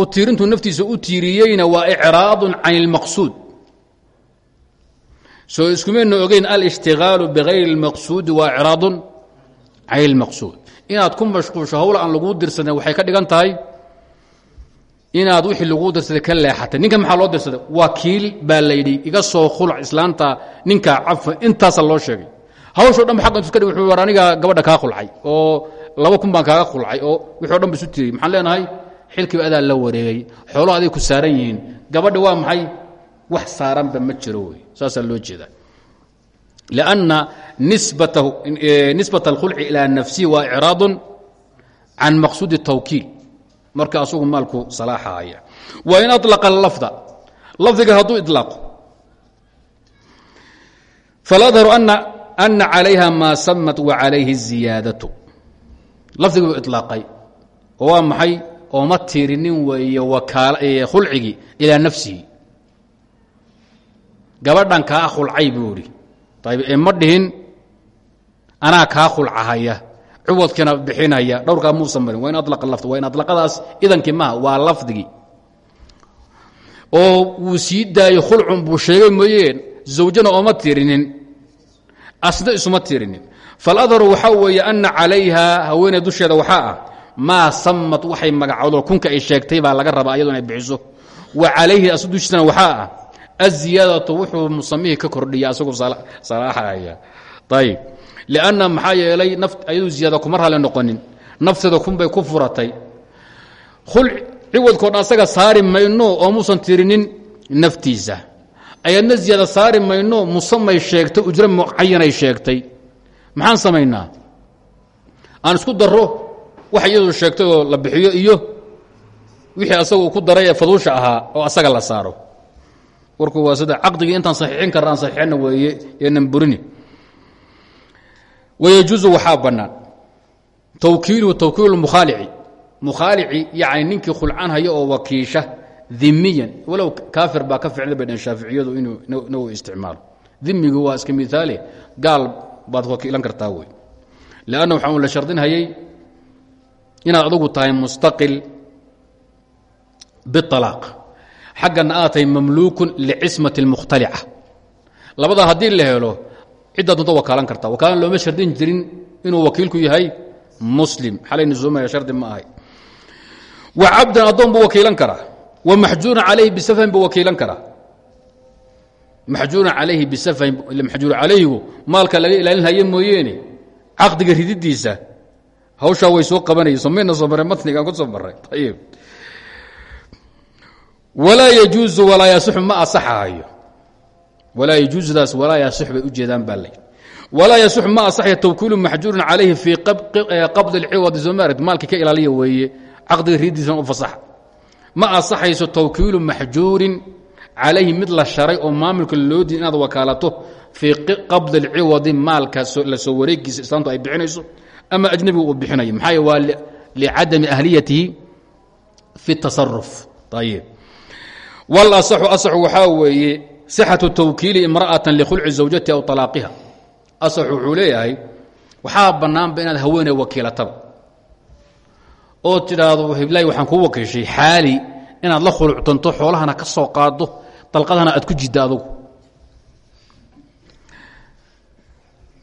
u tiirintuu naftiisa u tiiriyeyna waa icraadu can اlmaqsuud soo iskumayna ogeyn alاshtigaalu bغayri اlmaqsuudi waa icraadu can اlmaqsuud inaad ku mashquusho hawl aan laguu dirsanin waxay ka dhigan tahay inaad wixii laguu dirsaday ka leexatay ninkan maxaa loo dirsaday wakiil baa la yidhi iga soo khulac islaanta ninkaa cafa intaasa loo sheegay hawshoo dhan ba aq intu ka dhig war aniga gabadha kaa khulcay oo laba kun baan kaaga khulcay oo wixi o dhan ba isu tiriyey maxaan leenahay xilkiiba adaa la wareegay xoolo aday ku saaran yihiin gabadha waa maxay wax saaranba ma jiro wey saasaa loo jeedaa لأنa nisbaة الkhulci ilىa nafsihi waa icraad can maqsuud الtawkiil marka asagu maalku salaaxaaya wain aطلqa lafda lafdiga hadduu iطlaaqo faladharu ana calayha maa samat وacalayhi الziyaadaة lafdigi buu iطlaaqay oo waa maxay ooma tiirinin weeye khulcigii ilىa nafsihi. Gabadhan kaa khulcay buu idhi ayb dhihin anaa kaa khulcahaya cuwadkiina bixinaya dhowrkaa muusan marin waa in alaqa lafd waa idankii maha waa lafdigii oo wuu sii daayey khulcun buu sheegay mooyeen zawjana ooma tirinin asna isuma tirinin faladharu waxaa weeye ana calayha haweeney dusheeda waxaa ah maa samad waxay magacowdo kunka ay sheegtay baa laga rabaa iyadu inay bixiso. Wa calayhi as dushiisana waxaa ah wuxuu musamihii ka kordhiya asagu salaaxaya ayib lianna maxaa yeelay ayadu ziyaada kuma raalli noqonin. Nafteeda kunbay ku furatay. Ciwadkoodha asaga saari mayno oo muusan tirinin naftiisa. Ayadna ziyaada saari mayno musamay sheegtay ujro mucayanay sheegtay. Maxaan samaynaa? Aan isku daro wax iyadu sheegtay oo la bixiyo iyo wixii asagu ku daray ee faduusha ahaa oo asaga la saaro. Warku waa sida caqdigii intaan saxiixin karna aan saxiixina weeye yeenan burini. Wayajuusu waxaa bannaan. Tawkiiluhu tawkiilu mukhaalici. Mukhaalici yacni ninkii khulcan haya oo wakiisha dimiyan walow kaafir baa ka ficnay bay dheen shaaficiyadu inuu isticmaalo. Dimigu waa iska miaale gaal baad wakiilan kartaa wey lanna waxaa la shardinhayay inaad adugu tahay mustaqil bialaaq xaggana aad tahay mamluukun licismati اlmukhtalica labadaa la helo ciddaad wakaalan kartaa. Wakaalan looma shardin jirin inuu wakiilku yahay muslim. Xalayna soomaya shardi ma ahay. Wa cabdan addoon buu wakiilan karaa. Wa maxjuuran calayhi bisafhin buu wakiilan karaa. Maxjuuran calayhi bisafhin maxjuur calayhigu maalka laga ilaalinhaye mooyeene caqdiga rididiisa hawshaa way soo qabanayeen somayna soo marray matnigaan ku soo marray ayib walaa yajuusu walaa yasixu ma asaxahayo walaa yajuusudaas walaa yasix bay u jeedaan baa lay walaa yasixu ma asaxaya tawkiilu maxjuurin calayhi fii qabdi اlciwadi somaarad maalkii ka ilaaliya weeye caqdiga rididiisana u fasaxa. Ma asaxayso tawkiilu maxjuurin calayhi mid la sharay oo maamulka loo diin inaad wakaalato fii qabdi اlciwadi maalka la soo wareegiisa islaamtu ay bixinayso ama ajnebigu uu bixinayo maxaa waa licadami ahliyatihi fi اtasaruf ayib wاlaصxu aصxu waxaa weeye sixaةu tawkiili imra'atan likhulci zawjatiha aw طalaaqiha asaxu wuxuu leeyahay waxaa bannaanba inaad haweeney wakiilataba oo tidhaahdo hiblaahi waxaan kuu wakiishay xaali inaad la khuluctanto xoolahana ka soo qaado dalqadana aad ku jidda adugu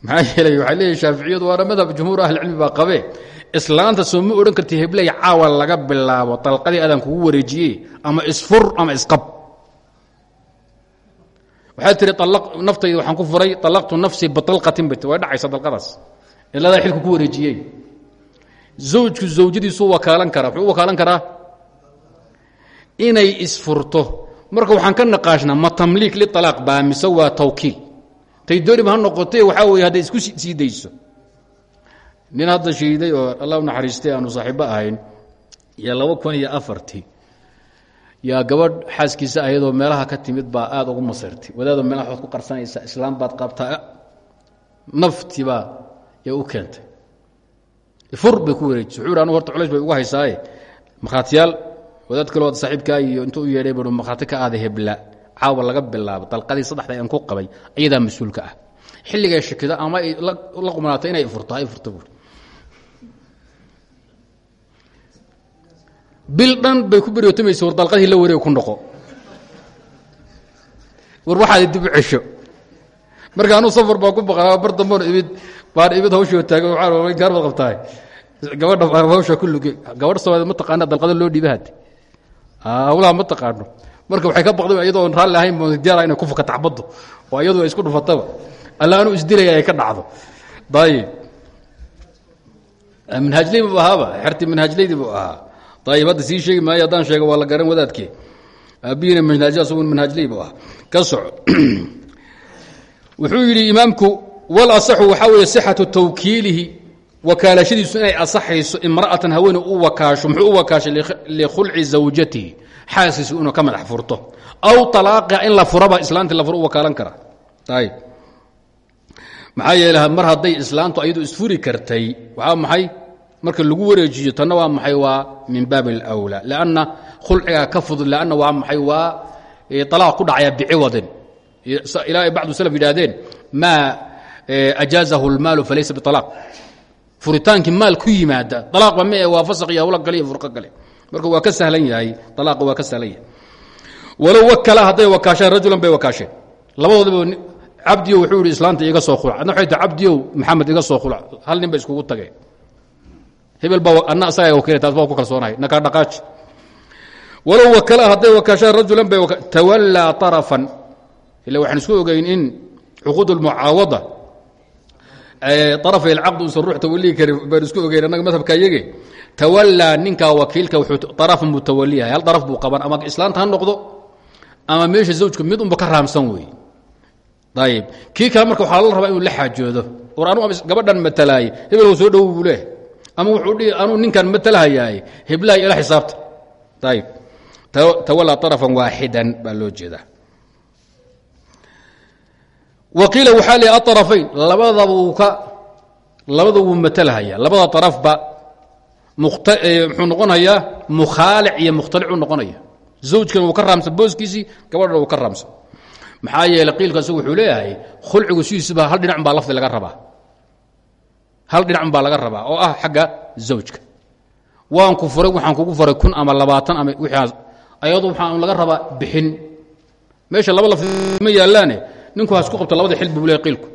maxaa yeelay waxay leeyihiin shaaficiyadu waana madhab jumhuur ahlicilmi baa qabee. Islaanta soo ma odhan karti hebley caawa laga bilaabo dalqadii adaan kugu wareejiye ama isfur ama isqab. Waxaad tihi naftayda waxaan ku furay alaqtu nafsii bialqatin bay way dhacaysa dalqadaas iladaa xilku ku wareejiyey. Zawjku zawjadiisuu wakaalan karaa. Wuxuu u wakaalan karaa inay isfurto. Marka waxaan ka naqaashnaa ma tamliik lialaaq baa mise waa tawkiil tay dooniba ha noqotee waxaa weeye hadday isku sii dayso. Nin hadda shiiday oo allah u naxariistay aanu saaxiibo ahayn iyo laba kun iyo afartii yaa gabadh xaaskiisa ayadoo meelaha ka timid baa aada ugu masirtay wadaadoo meelaha waxaad ku qarsanaysaa islaam baad qabtaa naftibaa yaa u keentay. Fur bay ku wareejisay. Wuxuu anu horta culays bay ugu haysaaye. Markhaatiyaal wadaad kaloo saaxiibkaa iyo intuu u yeedhay buu markhaati ka aada hebla caawa laga bilaabo dalqadii saddexda aan ku qabay ayadaa mas'uulka ah. Xilligay shakida ama la qumanaatay inay furto ay furto bil dhan bay ku beryotamaysa war dalqadii la wareeg ku noqo. War waxaad dib u cesho. Marka anuu safar baa ku baqaa bar damban imid baan imid hawshii taaga waxaan gaar baad qabtahay. Gabadha hawsha ku luge gabadha Soomaaliyeed ma taqaana dalqada loo dhiibay hadda hawlaha ma taqaano marka waxay ka baqday iyadoo raalli ahayn diyaar inay ku fukato xabaddu oo iyadu isku dhufataba. Alla anu isdilaya ay ka dhacdo. Dayib. Manhajleydi buu ahaaba xertii manhajleydi buu ahaa. Dayib hadda sii sheegi maayo haddaan sheego waa garan wadaadkii aabbihiina manhajya asagu manhajley buu ahaa. Ka soco wuxuu yidhi imaamku wal asaxu waxaa weeye sixatu tawkiilihi. Wakaalashadiisu inay asaxayso imra'atan haweene u wakaasho muxuu u wakaashay likhulci zawjatihi xaaskiisu inuu ka madax furto. Aw talaaqiha in la furaba islaantii la furo wakaalan kara ayib maxaa yeele mar hadday islaantu ayadu isfuri kartay waxaa maxay? Marka lagu wareejiyo tanna waa maxay? Waa min baabi alawlaa lanna khulcigaa ka fudud lanna waa maxay? Waa alaaq ku dhacaya biciwadin ilaa bacdu salaf yidhaahdeen maa ajaazahu اlmaalu falaysa biطalaaq furitaankii maal ku yimaada alaaqba ma waa fasaq iyo hawlo kale iyo kale marka waa ka sahlan yahay alaaqa waa ka sahlan yahay. Walow wakala hadday wakaasheen rajulan bay wakaasheen labadoodaba cabdiyo wuxuu yidhi islaanta iga soo khulac adna waxay tahay cabdiyow maxamed iga soo khulac hal nin ba iskugu tageen. Hebel baa anna asagaa wakiilay taas baa ku kalsoonahay nakaa dhaqaaji walow wakala hadday wakaashaan rajulan bay tawallaa طarafan ila waxaan isku ogeyn in cuquud اlmucaawada arafay alcaqd uusan ruux tawalihi karin baan isku ogeyn annaga madhabka yage tawallaa ninkaa wakiilka wuxuu arafan buu tawaliyahay hal daraf buu qaban ama islaanta ha noqdo ama meesha zawjka mid unba ka raamsan weeye. Ayib kii kale marka waxaa la rabaa inuu la xaajoodo. War anu gabadhan matalaaye hebel soo dhowo buu leehay ama wuxuu dhihi anuu ninkan matalhayaay heblahay ila xisaabta. Ayib tawallaa arafan waaxidan baa loo jeedaa. Waqiila waxaa uu ka labada wuu matalhaya labada arafba muxuu noqonayaa mukhaalic iyo mukhtalicuu noqonaya zawjkan wuu ka raamsan booskiisii gabadhana wuu ka raamsan maxaa yeeley qiilka isagu wuxuu leeyahay khulcigu sidiisuba hal dhinac baa lafdi laga rabaa. Hal dhinac baa laga rabaa oo ah xagga zawjka. Waan ku furay waxaan kugu furay kun ama labaatan ama wiaas ayadu waxaa laga rabaa bixin. Meesha laba lafdi ma yaalaane ninku ha isku qabto labada xil buu leeyahy qiilku.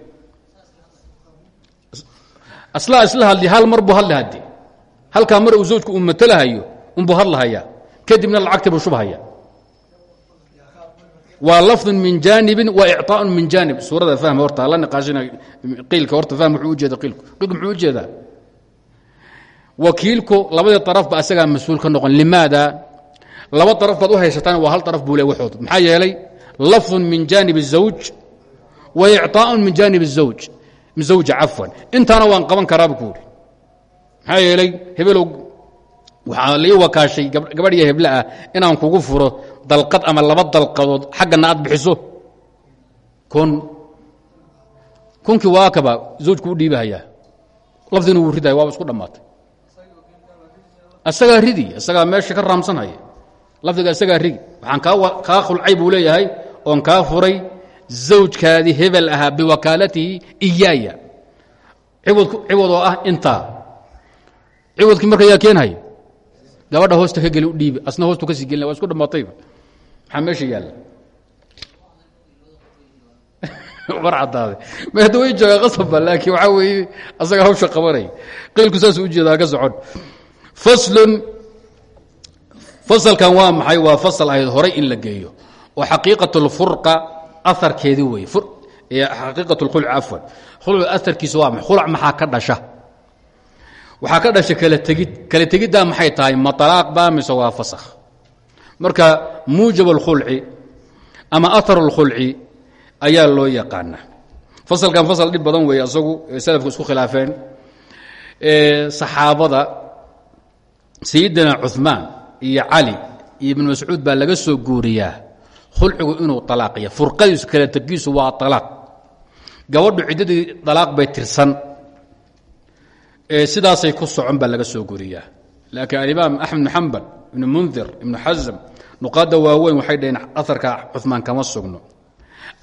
Aslaa isla hadli hal mar buu hadli haddi halkaa mar uu zawjku uu matalahayo unbuu hadlahayaa kadibna lacagtii buu shubhaya waa lafdun min jaanibin wa icطaaءun min jaanib suurada fahm horta la niqaashina qiilka horta fahm wuxuu ujeeda qiilku qiilku muxuu ujeedaa wakiilku labadii طarafba asagaa mas-uul ka noqon limaada laba طaraf baad u haysataan waa hal طaraf buu le waxood maxaa yeelay lafdun min jaanib الزawj wa icطaaءun min jaanib الزawj zawja cafwan intaana waan qaban karaaba ku uri maxaa yeelay hebelow waxaa lii wakaashay gabadhiya heble ah inaan kugu furo dalqad ama laba dalqadood xaggana aad bixiso. Kun. Kunkii waakaba zawjku u dhiibahayaa lafdina wuu ridaya waaba isku dhammaatay. Asagaa ridi asagaa meesha ka raamsanhaya lafdiga asagaa rigi. Waxaan kaa khulcay buu leeyahay oon kaa furay zawjkaadii hebel ahaa biwakaalatihi iyaaya. Ciwad oo ah intaa ciwadkii marka yaa keenhaya gabadha hoosta ka geli u dhiibi. Asna hoostu ka sii gelina waa isku dhammaatayba maxaa meesha yaalla war caddaaday ma hadda way joogaa qasabba laakiin waxaa weeye asaga hawsha qabanaya qiilku saasuu u jeedaa ka socon. Faslun fasalkan waa maxay? Waa fasal ahayd horay in la geeyo. Oo xaqiiqat اlfurqa aarkeedii wey xaqiiqat اlkhulc afwan. Khulc aarkiisa waa maxay? Khulc maxaa ka dhasha waxaa ka dhasha kala tegid kala tegiddaa maxay tahay ma alaaq ba mise waa fasakh marka muujab اlkhulci ama ahar اlkhulci ayaa loo yaqaana fasalkan fasal dhib badan weeye asagu salafku isku khilaafeen saxaabada sayidina cuثmaan iyo cali iyo ibn mascuud baa laga soo guuriyaa khulcigu inuu alaaqiya furqadiisu kala tegiisu waa alaaq gabadhu ciddadii alaaq bay tirsan sidaasay ku socon baa laga soo guriyaa laakiin alimaam axmed bn xambal ibn mundir ibnu xasm nuqaada waaweyn waxay dhaheen aarka cumaan kama sugno.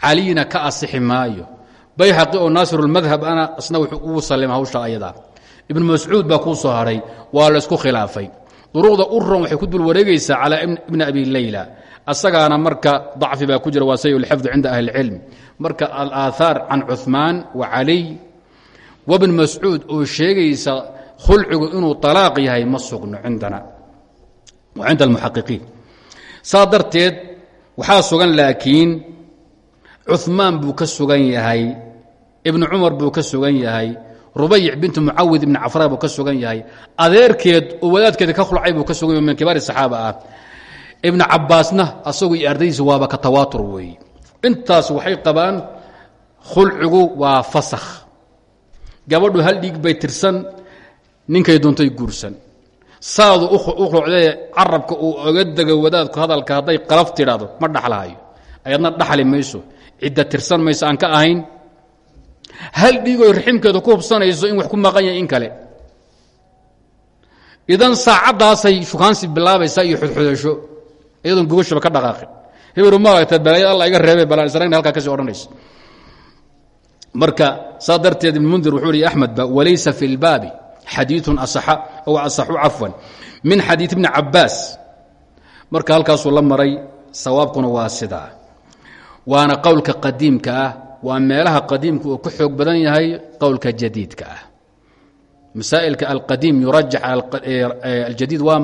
Caliyna ka asixi maayo. Bayhaqi oo naasirulmadhab ana isna ugu salima hawsha ayadaa ibnu mascuud baa kuu soo hadhay waa laysku khilaafay. Duruqda u ron waxay ku dul wareegaysaa calaa ibni abi leyla asagaana marka dacfi baa ku jira waa say lxifdu cinda ahli اlcilm marka alaahaar can cuثmaan wa caliy wabn mascuud oo sheegaysa khulcigu inuu طalaaq yahay ma sugno cindana wa cinda almuxaqiqiin saa darteed waxaa sugan laakiin cuثmaan buu ka sugan yahay ibnu cumar buu ka sugan yahay rubayc bintu mucawid ibni cafra buu ka sugan yahay adeerkeed oo wadaadkeeda ka khulcay buu ka sugan yahay min kibaari saxaaba ah ibn cabaasna asagu gabadhu hal dhiig bay tirsan ninkay doontay guursan. Saadu u khulcdee carabka uu oga dego wadaadku hadalka hadday qalaf tidhaahdo ma dhaxlahayo ayadna dhaxli mayso. Cidda tirsan mayso aan ka ahayn. Hal dhiigoy raximkeeda ku hubsanayso in wax ku maqan yahay in kale. Idan saacaddaasay shukaansi bilaabaysaa iyo xudxudasho iyadoon gogashaba ka dhaqaaqin. Hebelu maaragta balaya alla iga reebay balaan isragna halkaa ka sii odhanaysa marka saa darteed ibnmundir wuxuu hi axmedba walaysa fi lbaabi xadiiun asaxa ow asaxu cafwan min xadiid ibni cabbaas. Marka halkaasuu la maray sawaabkuna waa sidaa. Waana qowlka qadiimka ah waa meelaha qadiimka uu ka xoog badan yahay qowlka jadiidka ah. Masaailka alqadiim yurajax aljadiid waa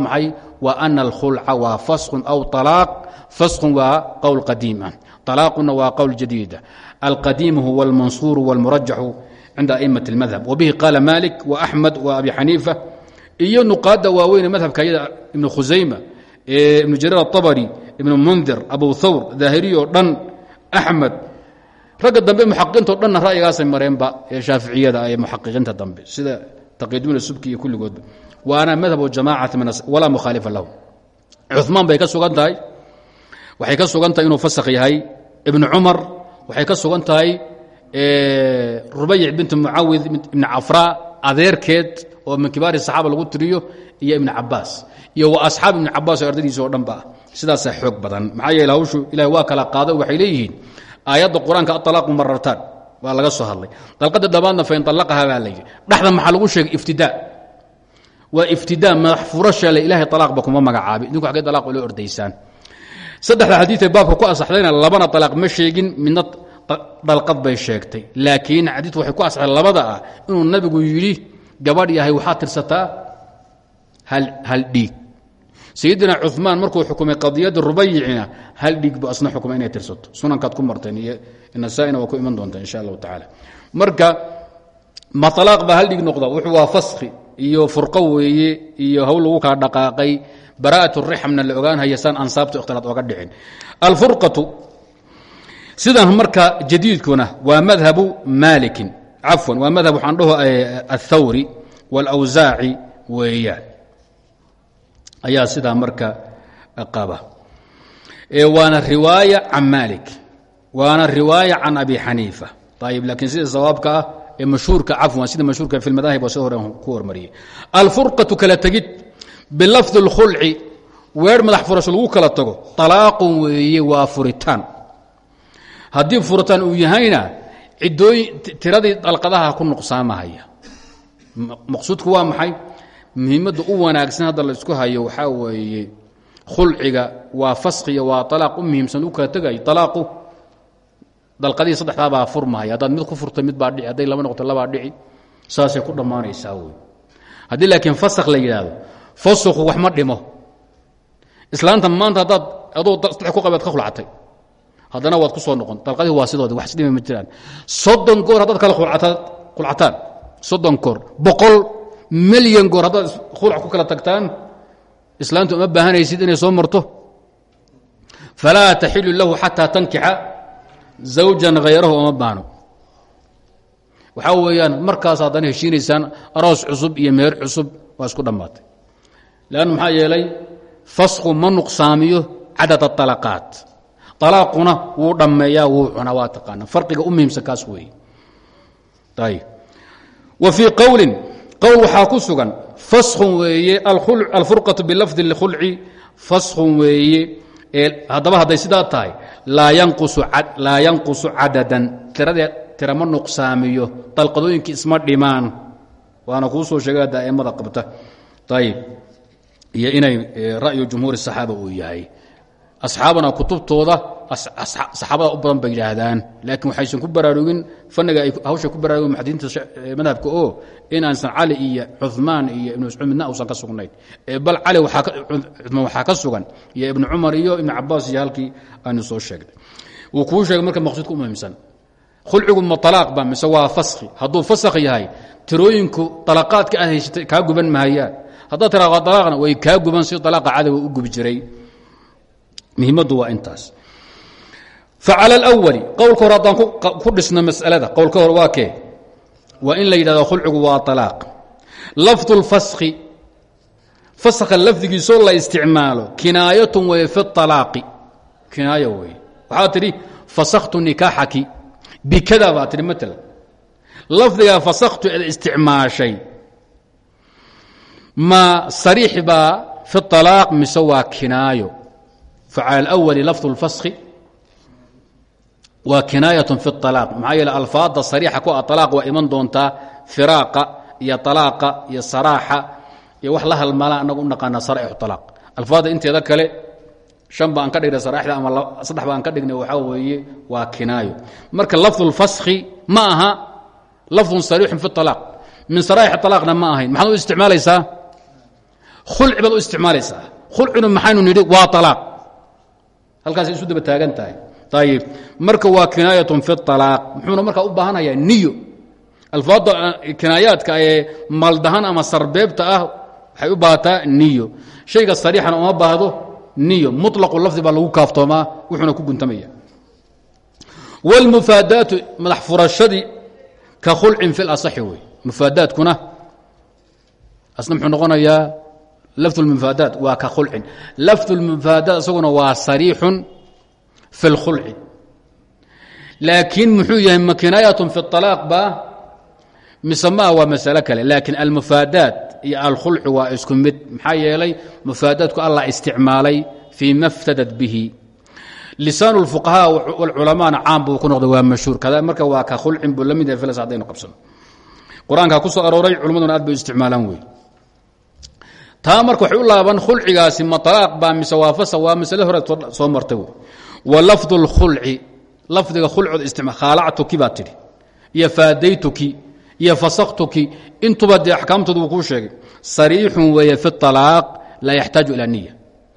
wa ana alkhulca waa faskun aw alaaq faskun waa qowl qadiim ah. طalaaquna waa qowl jadiida alqadiim huwa اlmansuur wاlmurajaxu cinda aئmaة اlmadhab wbihi qaala malik وaأxmed وabi xaniifa iyo nuqaada waaweyne madhabka ayada ibn khusayma ibnu jariir aلطabri ibn mundir abu thawr daahiriy oo dhan axmed ragga dambe muxaqiqintao dhanna ra'yigaasay mareenba ee shaaficiyada ee muxaqiqiinta dambe sida taqidimina subki iyo kulligoodba waana madhabu jamacati walaa mukhaalifa lahu cumaan bay ka sugan tahay waxay ka sugan inuu fasakh yahay. Ibnu cumar waxay ka sugan tahay rubayc bint mucawid ibn cafra adeerkeed oo min kibaari saxaaba lagu tiriyo iyo ibn cabaas iyo wa asxaab ibn cabaas oo ardadiisa oo dhan ba. Sidaasaa xoog badan. Maxaa yeele hawshu ilahi waa kala qaado waxay leeyihiin aayadda qur'aanka aalaaqu waa laga soo hadlay. Dalqada dhammaadna fain alaqaha baa layidhi dhexda maxaa lagu sheegay? Iftidaa. Waa iftidaa madax furashale ilahay alaaqba kuma magacaabi. Idinku agee alaaq ula ordaysaan saddexda xadiiee baabka ku asaxdayna labana alaaq ma sheegin midna dhalqad bay sheegtay. Laakiin xadiiku waxay ku asaxday labada ah inuu nabigu yidhi gabadh yahay waxaad tirsataa? Hal dhiig. Sayidina cumaan markuu xukumay qadiyadda rubayicina hal dhiig bu asna xukumay inay tirsato. Sunankaad ku marteen iyo nasaa-ina waa ku iman doontaa insha allahu tacaala. Marka ma alaaq baa hal dhiig noqda? Wuxuu waa faskhi iyo furqo weeye iyo hawl lagu kala dhaqaaqay bara'at rixmna la ogaanhaya saan ansaabta ikhtilaad oga dhicin. Alfurqatu sidan marka jadiidkuna waa madhabu maalikin. Cafwan waa madhab waxaan dhaho aلthawri wاlawsaaci weeyaan. Ayaa sidaa marka qaba waana riwaaya can maalik. Waana riwaaya can abi xaniifa. Ayib laakiin sida sawaabka ah ee mashhuurka cafwan sida mashhuurka fi lmadaahib waa soo hore ku bilafdi اlkhulci weer madax furasho lagu kala tago طalaaqun weeye waa furitaan. Haddii furitaan uu yahayna cidooyin tiradii dalqadaha ku nuqsaamahaya. Maqsuudku waa maxay? Muhiimadda u wanaagsan hadda la isku hayo waxaa weeye khulciga waa faskiya waa alaaq u muhiimsan u kala tegayo alaaqu dalqadihii saddexdaa baa furmahaya haddaad mid ku furta mid baa dhici. Hadday laba noqoto labaa dhici. Saasay ku dhammaanaysaa wey haddii laakiin fasak la yidhaahdo fasku wax ma dhimo. Islaanta maanta haddaad adoo saddex ku qabeed ka khulcatay. Haddana waad ku soo noqon. Dalqadihi waa sidoodi wax isdhimi ma jiraan. Soddon goor haddaad kala khulcataan. Soddon goor. Boqol milyan goor haddaad khulc ku kala tagtaan. Islaantu uma baahanaysid inay soo marto. Falaa taxilu lahu xataa tankixa zawjan hayrahu uma baano waxaa weeyaan markaas haddana heshiinaysaan aroos cusub iyo meher cusub waa isku dhammaatay lannu maxaa yeelay fasku ma nuqsaamiyo cadad alaqaat alaaquna wuu dhammeeyaa wuu cunaa waa taqaana farqiga u muhiimsan kaas weeye ayb wa fii qowlin qowl waxaa ku sugan faskun weeye alfurqatu bilafdi lkhulci faskun weeye haddaba hadday sidaa tahay laa yanqusu cadadan tiradee tira ma nuqsaamiyo dalqadooyinkii isma dhimaan waana kuu soo sheegay iyo inay e, ra'yu jumhuur saxaaba uu yahay. Asxaabana kutubtooda saxaabada u badan bay yidhaahdaan laakiin waxaysan ku baraarugin fanniga ay hawsha ku baraarugin muxadiinta e, madhabka oo inaansan cali iyo cumaan iyo ibnu mascuud midna usan ka sugnayn. E, bal cali cumaan waxaa ka sugan iyo ibnu cumar iyo ibnu cabaas iyo halkii aynu soo sheegnay. Wuu kuu sheegay marka maqsuudka u muhiimsan. Khulcigu ma alaaq ba mise waa faskhi hadduu faskh yahay tirooyinku alaqaadka aad haysatay kaa guban mahayaan haddaad tira alaaqna way kaa guban si alaaqa cadawa u gubi jiray muhimaddu waa intaas facalى اlأwli qowlka hore haddaan ku dhisno masalada qowlka hore waa kee waa in la yidhahdo khulcigu waa طalaaq lafظ اlfaskhi faskha lafdigiisoo la isticmaalo kinaayat wey fi الطalaaqi kinaayo wey waxaa tidhi fasakhtu nikaaxaki bikada baa tihi matala lafdigaa fasakhtu eed isticmaashay ma sariix baa fi alaaq mise waa kinaayo facala alawali lafdu lfaskhi waa kinaayatun fi alaaq maxaa yeele alfaadda sariixa ku a alaaq waa iman doontaa firaaqa iyo alaaqa iyo saraaxa iyo wax la halmalaa annagu u naqaanaa saraaixu alaaq alfaadda inteeda kale shan ba ka dhigna saraaxda ama saddex ba ka dhigna waxaa weeye waa kinaayo marka lafdu lfaskhi ma aha lafdun sariixun fi alaaq min saraaix alaaqna ma ahayn maxaad u isticmaalaysaa hulci baad u isticmaalaysaa. Hulcinu maxaynu nidhi waa alaaq halkaas isu daba taagan tahay. Ayib marka waa kinaayatun fi alaaq muxuuna markaa u baahanhayaa niyo. Alfaadda ah, kinaayaadka ee maaldahan ama sarbeebta ah waxay u baahataa niyo. Shayga sariixana uma baahdo niyo. Mulaqu lafdi baa lagu kaaftoomaa wuxuuna ku guntamaya wاlmufaadaatu madax furashadii ka khulcin fi lasaxi wey mufaadaadkuna asna muxuu noqonayaa lafd اlmufaadaat waa ka khulcin lafd اlmufaadaat isaguna waa sariixun fi اlkhulci laakiin muxuu yahay ma kinaayat fi اطalaaq ba mise maa waa masalo kale laakiin almufaadaat iyo alkhulci waa isku mid maxaa yeelay mufaadaatku allah isticmaalay fii ma اftadad bihi lisaan اlfuqahaa wاlculamaana caam buu ku noqday waa mashhuur kada marka waa ka khulcin buu la mid yahay filas haddaynu qabsano qur-aankaa ku soo arooray culammaduna aad bay isticmaalaan wey taa marka waxay u laaban khulcigaasi ma alaaq baa hore soo martay wa lafdu lkhulci lafdiga khulcod istima khaalactuki baa tidhi iyo faadaytuki iyo fasakhtuki intuba dee axkaamtooda wuu kuu sheegay. Fi alaaq laa yaxtaaju ila niya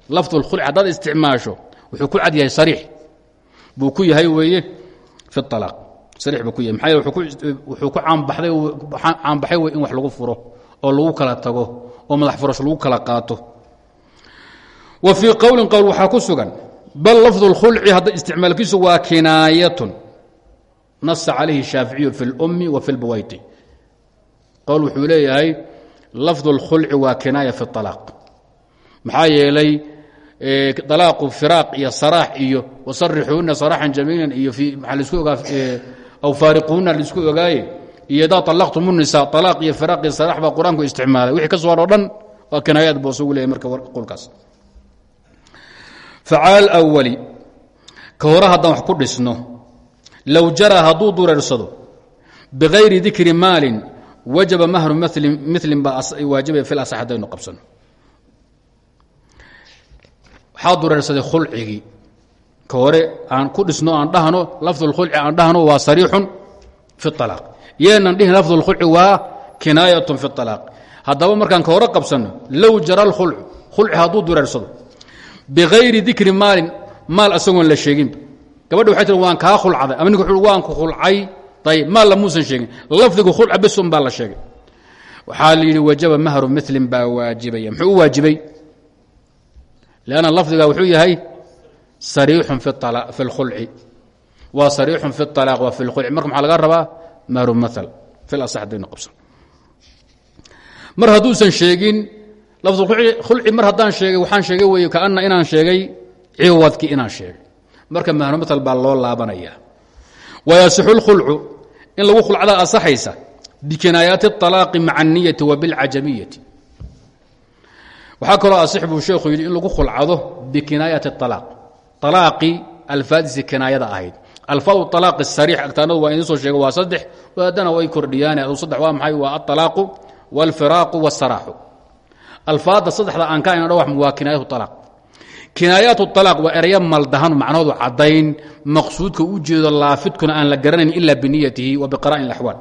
lafdu lkhulci haddaad isticmaasho wuxuu ku cad yahay sariix. Buu ku yahay weeye fi alaaq sariix buu ku yahay. Maxaa wuxuu ku caanbaxday caanbaxay wey in wax lagu furo oo lagu kala tago oo madax furasho lagu kala qaato wa fii qowlin qowl waxaa ku sugan bal lafdu اlkhulci hadda isticmaalkiisu waa kinaayatun nasa calayhi shaaficiyu fi اlummi wa fi اlbawayti qowl wuxuu leeyahay lafdu اlkhulci waa kinaaya fi اطalaaq maxaa yeelay alaaqu firaaq iyo saraax iyo wasarixuuna saraaxan jamiilan iyo maxaa laisku ogaa aw faariquuna laisku ogaaye iyo idaa alaqtum nisa alaaq iyo faraqi sarax baa qur'aanku isticmaalay. Wixii ka soo haro o dhan waa kinaayaad marka qolkaas. Facaal awali ka hore wax ku dhisno low jaraa hadduu dureersado bikayri dikri maalin wajaba mahru mlin milin baa waajibay fi lasax haddaynu qabsano. Waxaa dureersaday aan ku dhisno aan dhahno lafdu lkhulci aan dhahno waa sariixun fi alaaq yeenan dhihin lafd اlkhulci waa kinaayat fi اطalaaq haddaba markaan ka hore qabsanno low jara اlkhulcu khulci hadduu dureersado bigayri dikri maalin maal asagoon la sheeginba gabadha waxay tii waan kaa khulcaday ama nink u waan ku khulcay ayb maal lamuusan sheegin lafdigu khulca besun baa la sheegay waxaa la yidhi wajaba mahru milin baa waajibaya muxuu u waajibay lanna lafdiga wuxuu yahay sariixun fi اlkhulci waa sariixun fi اطalaaq wa fi اlkhulci marka maxaa laga rabaa mahru maal fi lasax hadaynu qabsan mar hadduusan sheegin lafdulkhulci mar haddaan sheegay waxaan sheegay wey kaana inaan sheegay ciwadkii inaan sheegay marka mahru maal baa loo laabanaya wayasixu اlkhulcu in lagu khulcdaa asaxaysa bikinaayaati الطalaaqi maca الniyati wa biاlcajamiyati waxaa kaloo asix buu sheekhu yidhi in lagu khulcado bikinaayati اطalaaq alaaqii alfaadisi kinaayada ahayd alfaad alaaq sariix agtaanadu waa idin soo sheega waa saddex aadana way kordhiyaan sadde waa maxay waa aalaaqu walfiraaqu wsaraaxu alfaadda saddexda aan ka ayna dhawaxm waa kinaayat alaaq kinaayaat alaaq waa erayo maldahanu macnahoodu caddayn maqsuudka u jeedo laafidkuna aan la garanayn ilaa biniyatihi wa biqaraa'in axwaal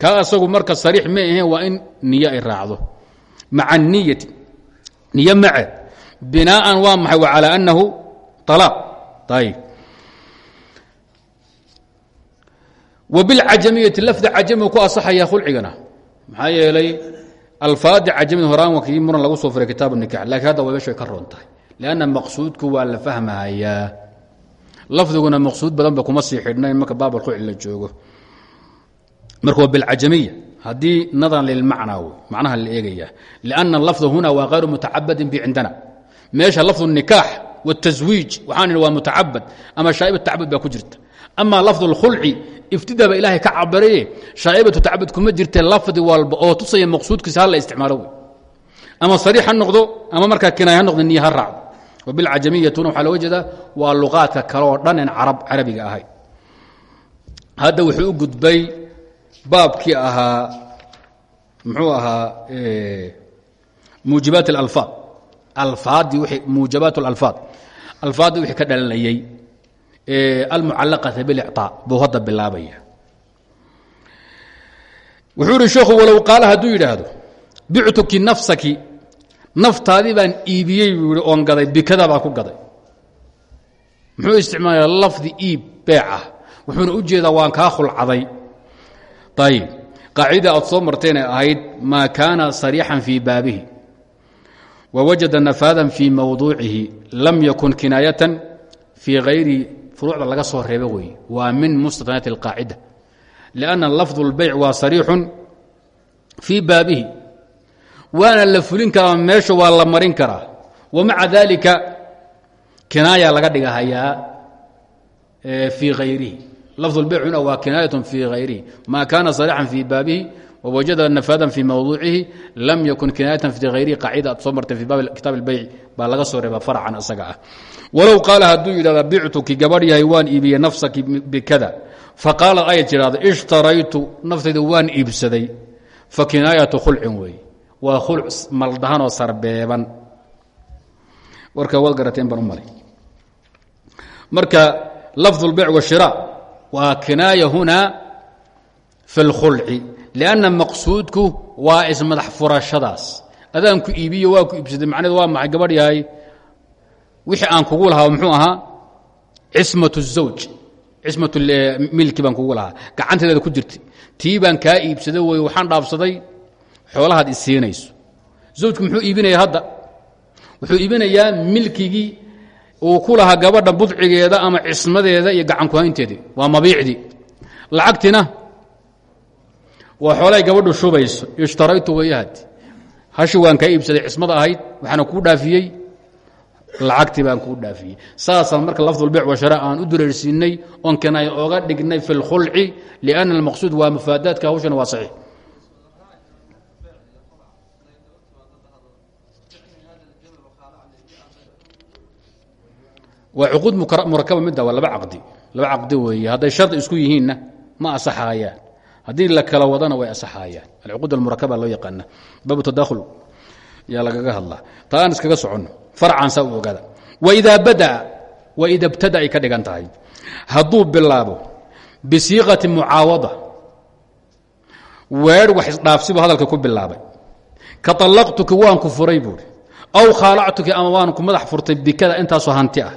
kaa asagu marka sariix ma ahaen waa in niyo ay raacdo maca niyati niyo maceed binaaan waa maxay wa calaa annahu alaaq ayb wa bilcajamiyati lafdi cajamiga ku asaxaya khulcigana. Maxaa yeelay alfaadi cajamida horaan waa kii muran lagu soo furay kitaab nikax lakiin hadda waa meeshay ka roon tahay lanna maqsuudku waa la fahmayaa lafdiguna maqsuud badanba kuma sii xidhnayn marka baab alkhulci la joogo. Marka bilcajamiya haddii nadran lilmacnaa w macnaha la eegaya. Lianna lafda huna waa hayru mutacabadin bi cindana. Meesha lafdu nikaax wاtaswiij waxaan idhi waa mutacabad ama shaa'ibatu tacabud baa ku jirta ama lafdu اlkhulci iftidaa ba ilaahay ka cabaraye shaa'ibatu tacabud kuma jirte lafdi walba oo tusaya maqsuudkiisa ha la isticmaalo wey ama sariix ha noqdo ama markaa kinaaya ha noqdo niya ha raacdo wabilcajamiyatuna waxaa looga jeedaa waa luqaadka kale oo dhan en carab carabiga ahay hadda wuxuu u gudbay baabkii ahaa muxuu ahaa muujibaat اlalfaad alfaadii w muujabaat اlalfaad alfaaddii wixii ka dhalanayey almucalaqata bilicطaa buu hadda bilaabaya. Wuxuu ihi sheekhu walow qaala hadduu yidhaahdo bictuki nafsaki naftaadii baan iibiyey buu ihi oon gaday bikada baa ku gaday. Muxuu isticmaalaya lafdi iib beecah wuxuuna u jeedaa waan kaa khulcaday. Ayib qaacida aad soo martayna ahayd maa kaana sariixan fii baabihi wawajada nafaadan fii mawduucihi lam yakun kinaayatan fii hayri furuucda laga soo reebo weeye waa min mustatanaati اlqaacida lianna lafdu اlbeyc waa sariixun fii baabihi waana la fulin karaa meesha waa la marin karaa wamaca dalika kinaaya laga dhigahayaa fii hayrihi lafظ اlbeycuna waa kinaayat fii hayrihi ma kana sarixan fii baabihi wwajada nafadan fii mawduucihi lam yakun kinaayatan fi hayrihi qaacida aad soo martay fii baabi kitaab ilbayc baa laga soo reebaa faracan isaga ah walow qaala hadduu yidhahda bictuki gabadh yahay waan iibiyey nafsaki bikada faqaalad ay tidhaahda ishtaraytu naftayda waan iibsaday fa kinaayatu khulcin weeye waa khulc maldahanoo sarbeeban warka waad garateen baan u malay marka lafdu اlbeyc washiraac waa kinaaya huna fi اlkhulci lanna maqsuudku waa ismadax furashadaas. Adaanku iibiyo waa ku iibsaday. Macneedu waa maxay? Gabadh yahay. Wixii aan kugu lahaa muxuu ahaa? Cismat الzawj cismat milki baan kugu lahaa. Gacanteedaada ku jirta tii baan kaa iibsaday wey waxaan dhaafsaday. Xoolahaad isiinayso. Zawjku muxuu iibinayaa hadda? Wuxuu iibinayaa milkigii uu ku lahaa gabadha budcigeeda ama cismadeeda iyo gacankuhaynteedii waa mabiicdii lacagtina waa xoolahay gabadhu shubayso ishtaraytu wayahad hashi waan kaa iibsaday cismada ahayd waxaana kuu dhaafiyey. Lacagtii baan kuu dhaafiyey. Saasaan marka lafdulbic washara aan u dureersiinay oon kanaay oga dhignay fi اlkhulci liأnna almaqsuud waa mufaadaadka hawshana waa saxiix. Waa cuquud murakaba midda waa laba caqdi. Laba caqdi weeye hadday shardi isku yihiinna ma asaxaayaan haddii la kala wadana way asaxaayaan. Alcuquud almurakaba loo yaqaana baabu tadakhul yaa lagaga hadlaa. Ta aan iskaga soconno farcan saa u ogaada. Waidaa badaa waida btada ay ka dhigan tahay. Hadduu bilaabo bisiiqati mucaawada weer wax isdhaafsibu hadalka ku bilaabay. Ka allaqtuki waan ku furay buuri aw khaalactuki ama waan ku madax furtay bikada intaasoo hanti ah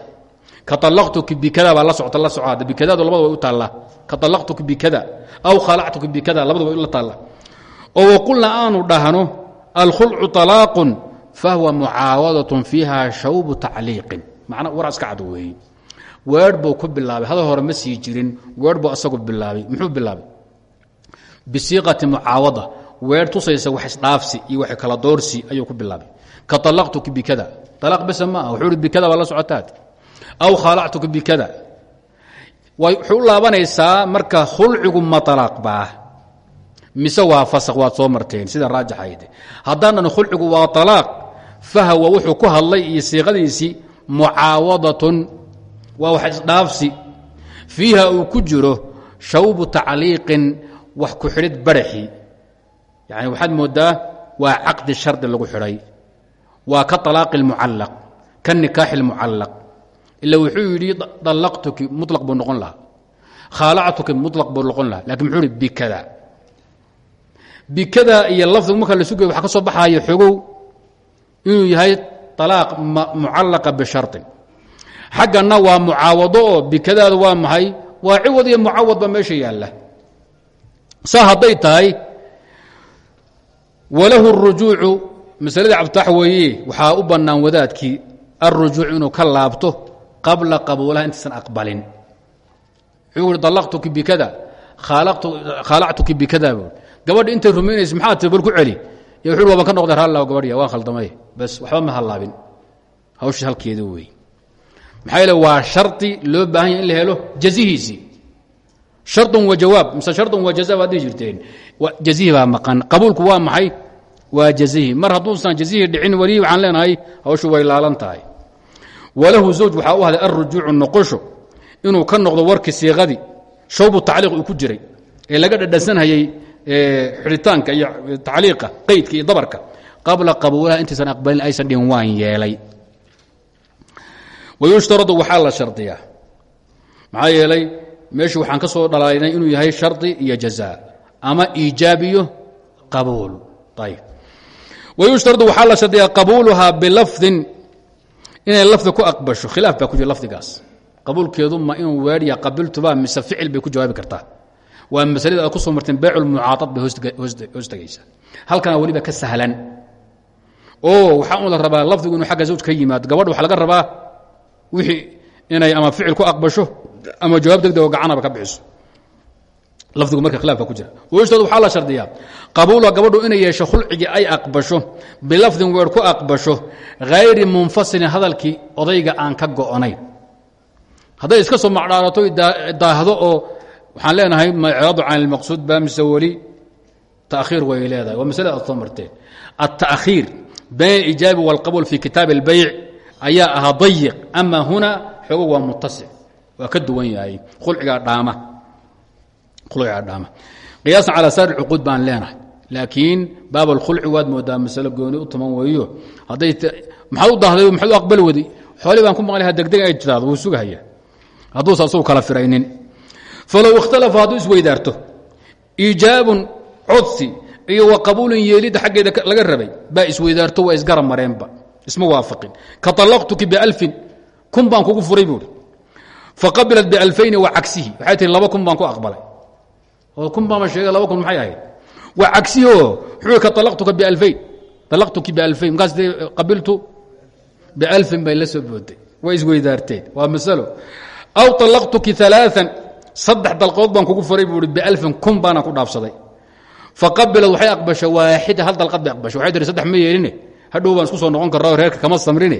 ka allaqtuki bikada baa la socota la socaada bikadaadu labada way u taallaa ka allaqtuki bikada. Aw khaalactuki bikada labada way la taallaa oo waqulna aanu dhahno alkhulcu طalaaqun fahuwa mucaawadatun fiiha shawbu tacliiqin. Macna war iska cad weeye weedh buu ku bilaabay. Hadal hore ma sii jirin. Weedh buu asagu bilaabay. Muxuu bilaabay? Bisiiqati mucaawada. Weedh tusaysa wax isdhaafsi iyo wax kala doorsi ayuu ku bilaabay. Ka allaqtuki bikada alaaq wuxuu hi bikada baa socotaad aw khaalactuka bikada. Wuxuu u laabanaysaa marka khulcigu ma alaaq baa mise fasakh waad soo marteen sida raajaxayd haddaanan khulcigu waa alaaq fahwa wuxuu ku hadlay iyo siiqadiisii mucaawadatun waa wax isdhaafsi. Fiiha uu ku jiro shawbu tacliiqin wax ku xidhid baraxi yani waxaad moodaa waa caqdi shardi lagu xidhay. Waa ka alaaqi اlmucallaq ka nikaaxi اlmucallaq ila wuxuu yidhi dallaqtuki mulaq buu noqon lahaa khaalactuki mulaq buu noqon lahaa laakiin muxuu ihi bikada bikada iyo lafdigu marka la sugay waxa ka soo baxaaya xogow inuu yahay alaaq mucallaqa bisharin xaggana waa mucaawado oo bikadaadu waa maxay waa ciwad iyo mucawad ba meesha yaalla saa hadday tahay walahu الrujuucu masalada cabditax weeye waxaa u bannaan wadaadkii alrujuuc inuu ka laabto qabla qabuulaha intaysan aqbalin. Wuxuu ihi dallaqtuki bikada khaalactuki bikada buu. Gabadha intay rumaynaysa maxaa tii bal ku celi? Y wuxu waban ka noqday raallah gabadhya waan khaldamay. Bas waxba ma hallaabin. Hawsha halkeeda weeye maxaa yeele waa shardi loo baahan yahy in la helo jazihiisii shardun wa jawaab. Mise shardun wa jaza baad dhihi jirteen. Jazihi baa maqan. Qabuulku waa maxay? Waa jazihi. Mar hadduusan jazihi dhicin weli waxaan leenahay hawshu way laalan tahay walahu zawj waxaa u ahday alrujuucu noqosho inuu ka noqdo warkii siiqadii shawbu tacliiq uu ku jiray ee laga dhadhansanhayey xidhitaanka iyo tacliiqa qaydka dabarka qabla qabuulaha intaysan aqbalin aysan dhihin waan yeelay. Wayushtaradu waxaa la shardiyaa. Maxaa yeelay meeshu waxaan ka soo dhalaynay inuu yahay shardi iyo jazaa ama iijaab iyo qabuul. Ayb wayushtaradu waxaa la shardiyaa qabuuluhaa inay lafdi ku aqbasho khilaaf baa ku jira lafdigaas. Qabuulkeedu ma inuu weedhiya qabiltuba mise ficil bay ku jawaabi kartaa. Waa masalada aad ku soo marteen bayculmucaadad bay hoos tegaysa halkana weliba ka sahlan. Oo waxaa un la rabaa lafdigu inuu agga zawj ka yimaado. Gabadha waxaa laga rabaa wixii inay ama ficil ku aqbasho ama jawaab degdeg oo gacanaba ka bixiso lafdigu marka khilaaf baa ku jira weystood waxaa la shardiyaa qabuula gabadhu inay yeesho khulcigii ay aqbasho bilafdin weer ku aqbasho hayri munfasilin hadalkii odayga aan ka go'onayn hadday iska soo macdhaarato daahdo oo waxaan leenahay macraadu can ilmaqsuud ba mise weli taakhiir way leedahay waa masale aad soo marteen التأkhiir bayn اlijaabi wاlqabul fi kitaab اlbayc ayaa ahaa dayiq ama huna xoogo waa mutasic waa ka duwan yahay ulcigaa dhaama yaasna calaa saari cuquud baan leenahay. Laakiin baab alkhulci waad moodaa masalo gooni u taman weeyo. Hadday maxaa u dahday maxaad u aqbal waday xoolii baan ku maqlay ha ay jiraado wuu sugahaya. Hadduusan asagu kala firaynin. Falow ikhtalafa hadduu isweydaarto iijaabun codsi iyo wa qabuulun yeelidda laga rabay baa isweydaarto waa isgarab mareenba. Isma waafaqin. Ka طalaqtuki bialfin kun baan kugu furay buuhi faqabilat bialfayni wa cagsihi waxay laba kun baan ku aqbalay oo kun baama sheegay laba kun maxay ahayd? Waa cagsihi oo wuxuu ka alaqtuka bialfayn alaqtuki bialfayn markaas qabiltu bialfin bay la soo booday way isweydaarteen waa masalo. Aw alaqtuki aaaan saddex dalqood baan kugu furay buu i bialfin kun baana ku dhaafsaday. Faqabilad waxay aqbasha waaxida hal dalqad bay aqbasha. Waxay tihi saddex ma yeeline? Hadhow baan isku soo noqon karra reerka kama samrine.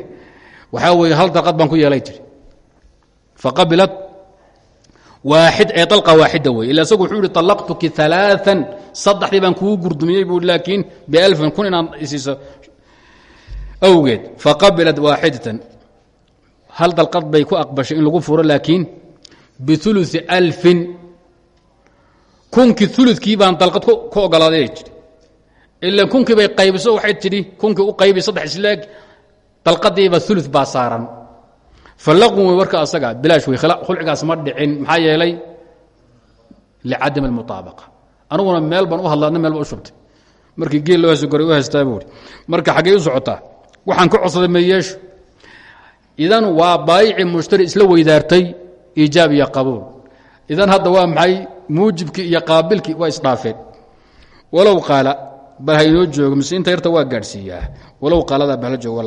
Waxaa weeye hal dalqad baan ku yeelay tiri. Faqabilad waaxid ee dalqa waaxida wey ila isagu wuxuu yihi alaqtuki aaaan saddexdii baan kugu gurdumiyey buu laakiin bialfin kun inaan isiiso. Awgeed faqabilad waaxidatan hal dalqad bay ku aqbashay in lagu furo laakiin biului alfin. Kunkii ulukii baan dalqad ku ogolaaday tii ila kunkii bay qaybiso waxay tidhi kunkii u qaybi saddex isleeg dalqadiiba ulu baa saaran falaqun wey warka asaga bilaash wey khulcigaas ma dhicin maxaa yeelay licadam almuaabaqa aniguna meel baan u hadlaadna meel ba u shubtay markii geel loo hayso goray u haystaa buuri marka xaggey u socotaa waxaan ka codsaday ma yeesho idan waa baayici mushtari isla weydaartay iijaab iyo qabuul idan hadda waa maxay muujibkii iyo qaabilkii waa isdhaafeen walow qaala bal ha inoo joogo mise inta yarta waa gaadhsiiyaa walow qaaladaa bahla joogo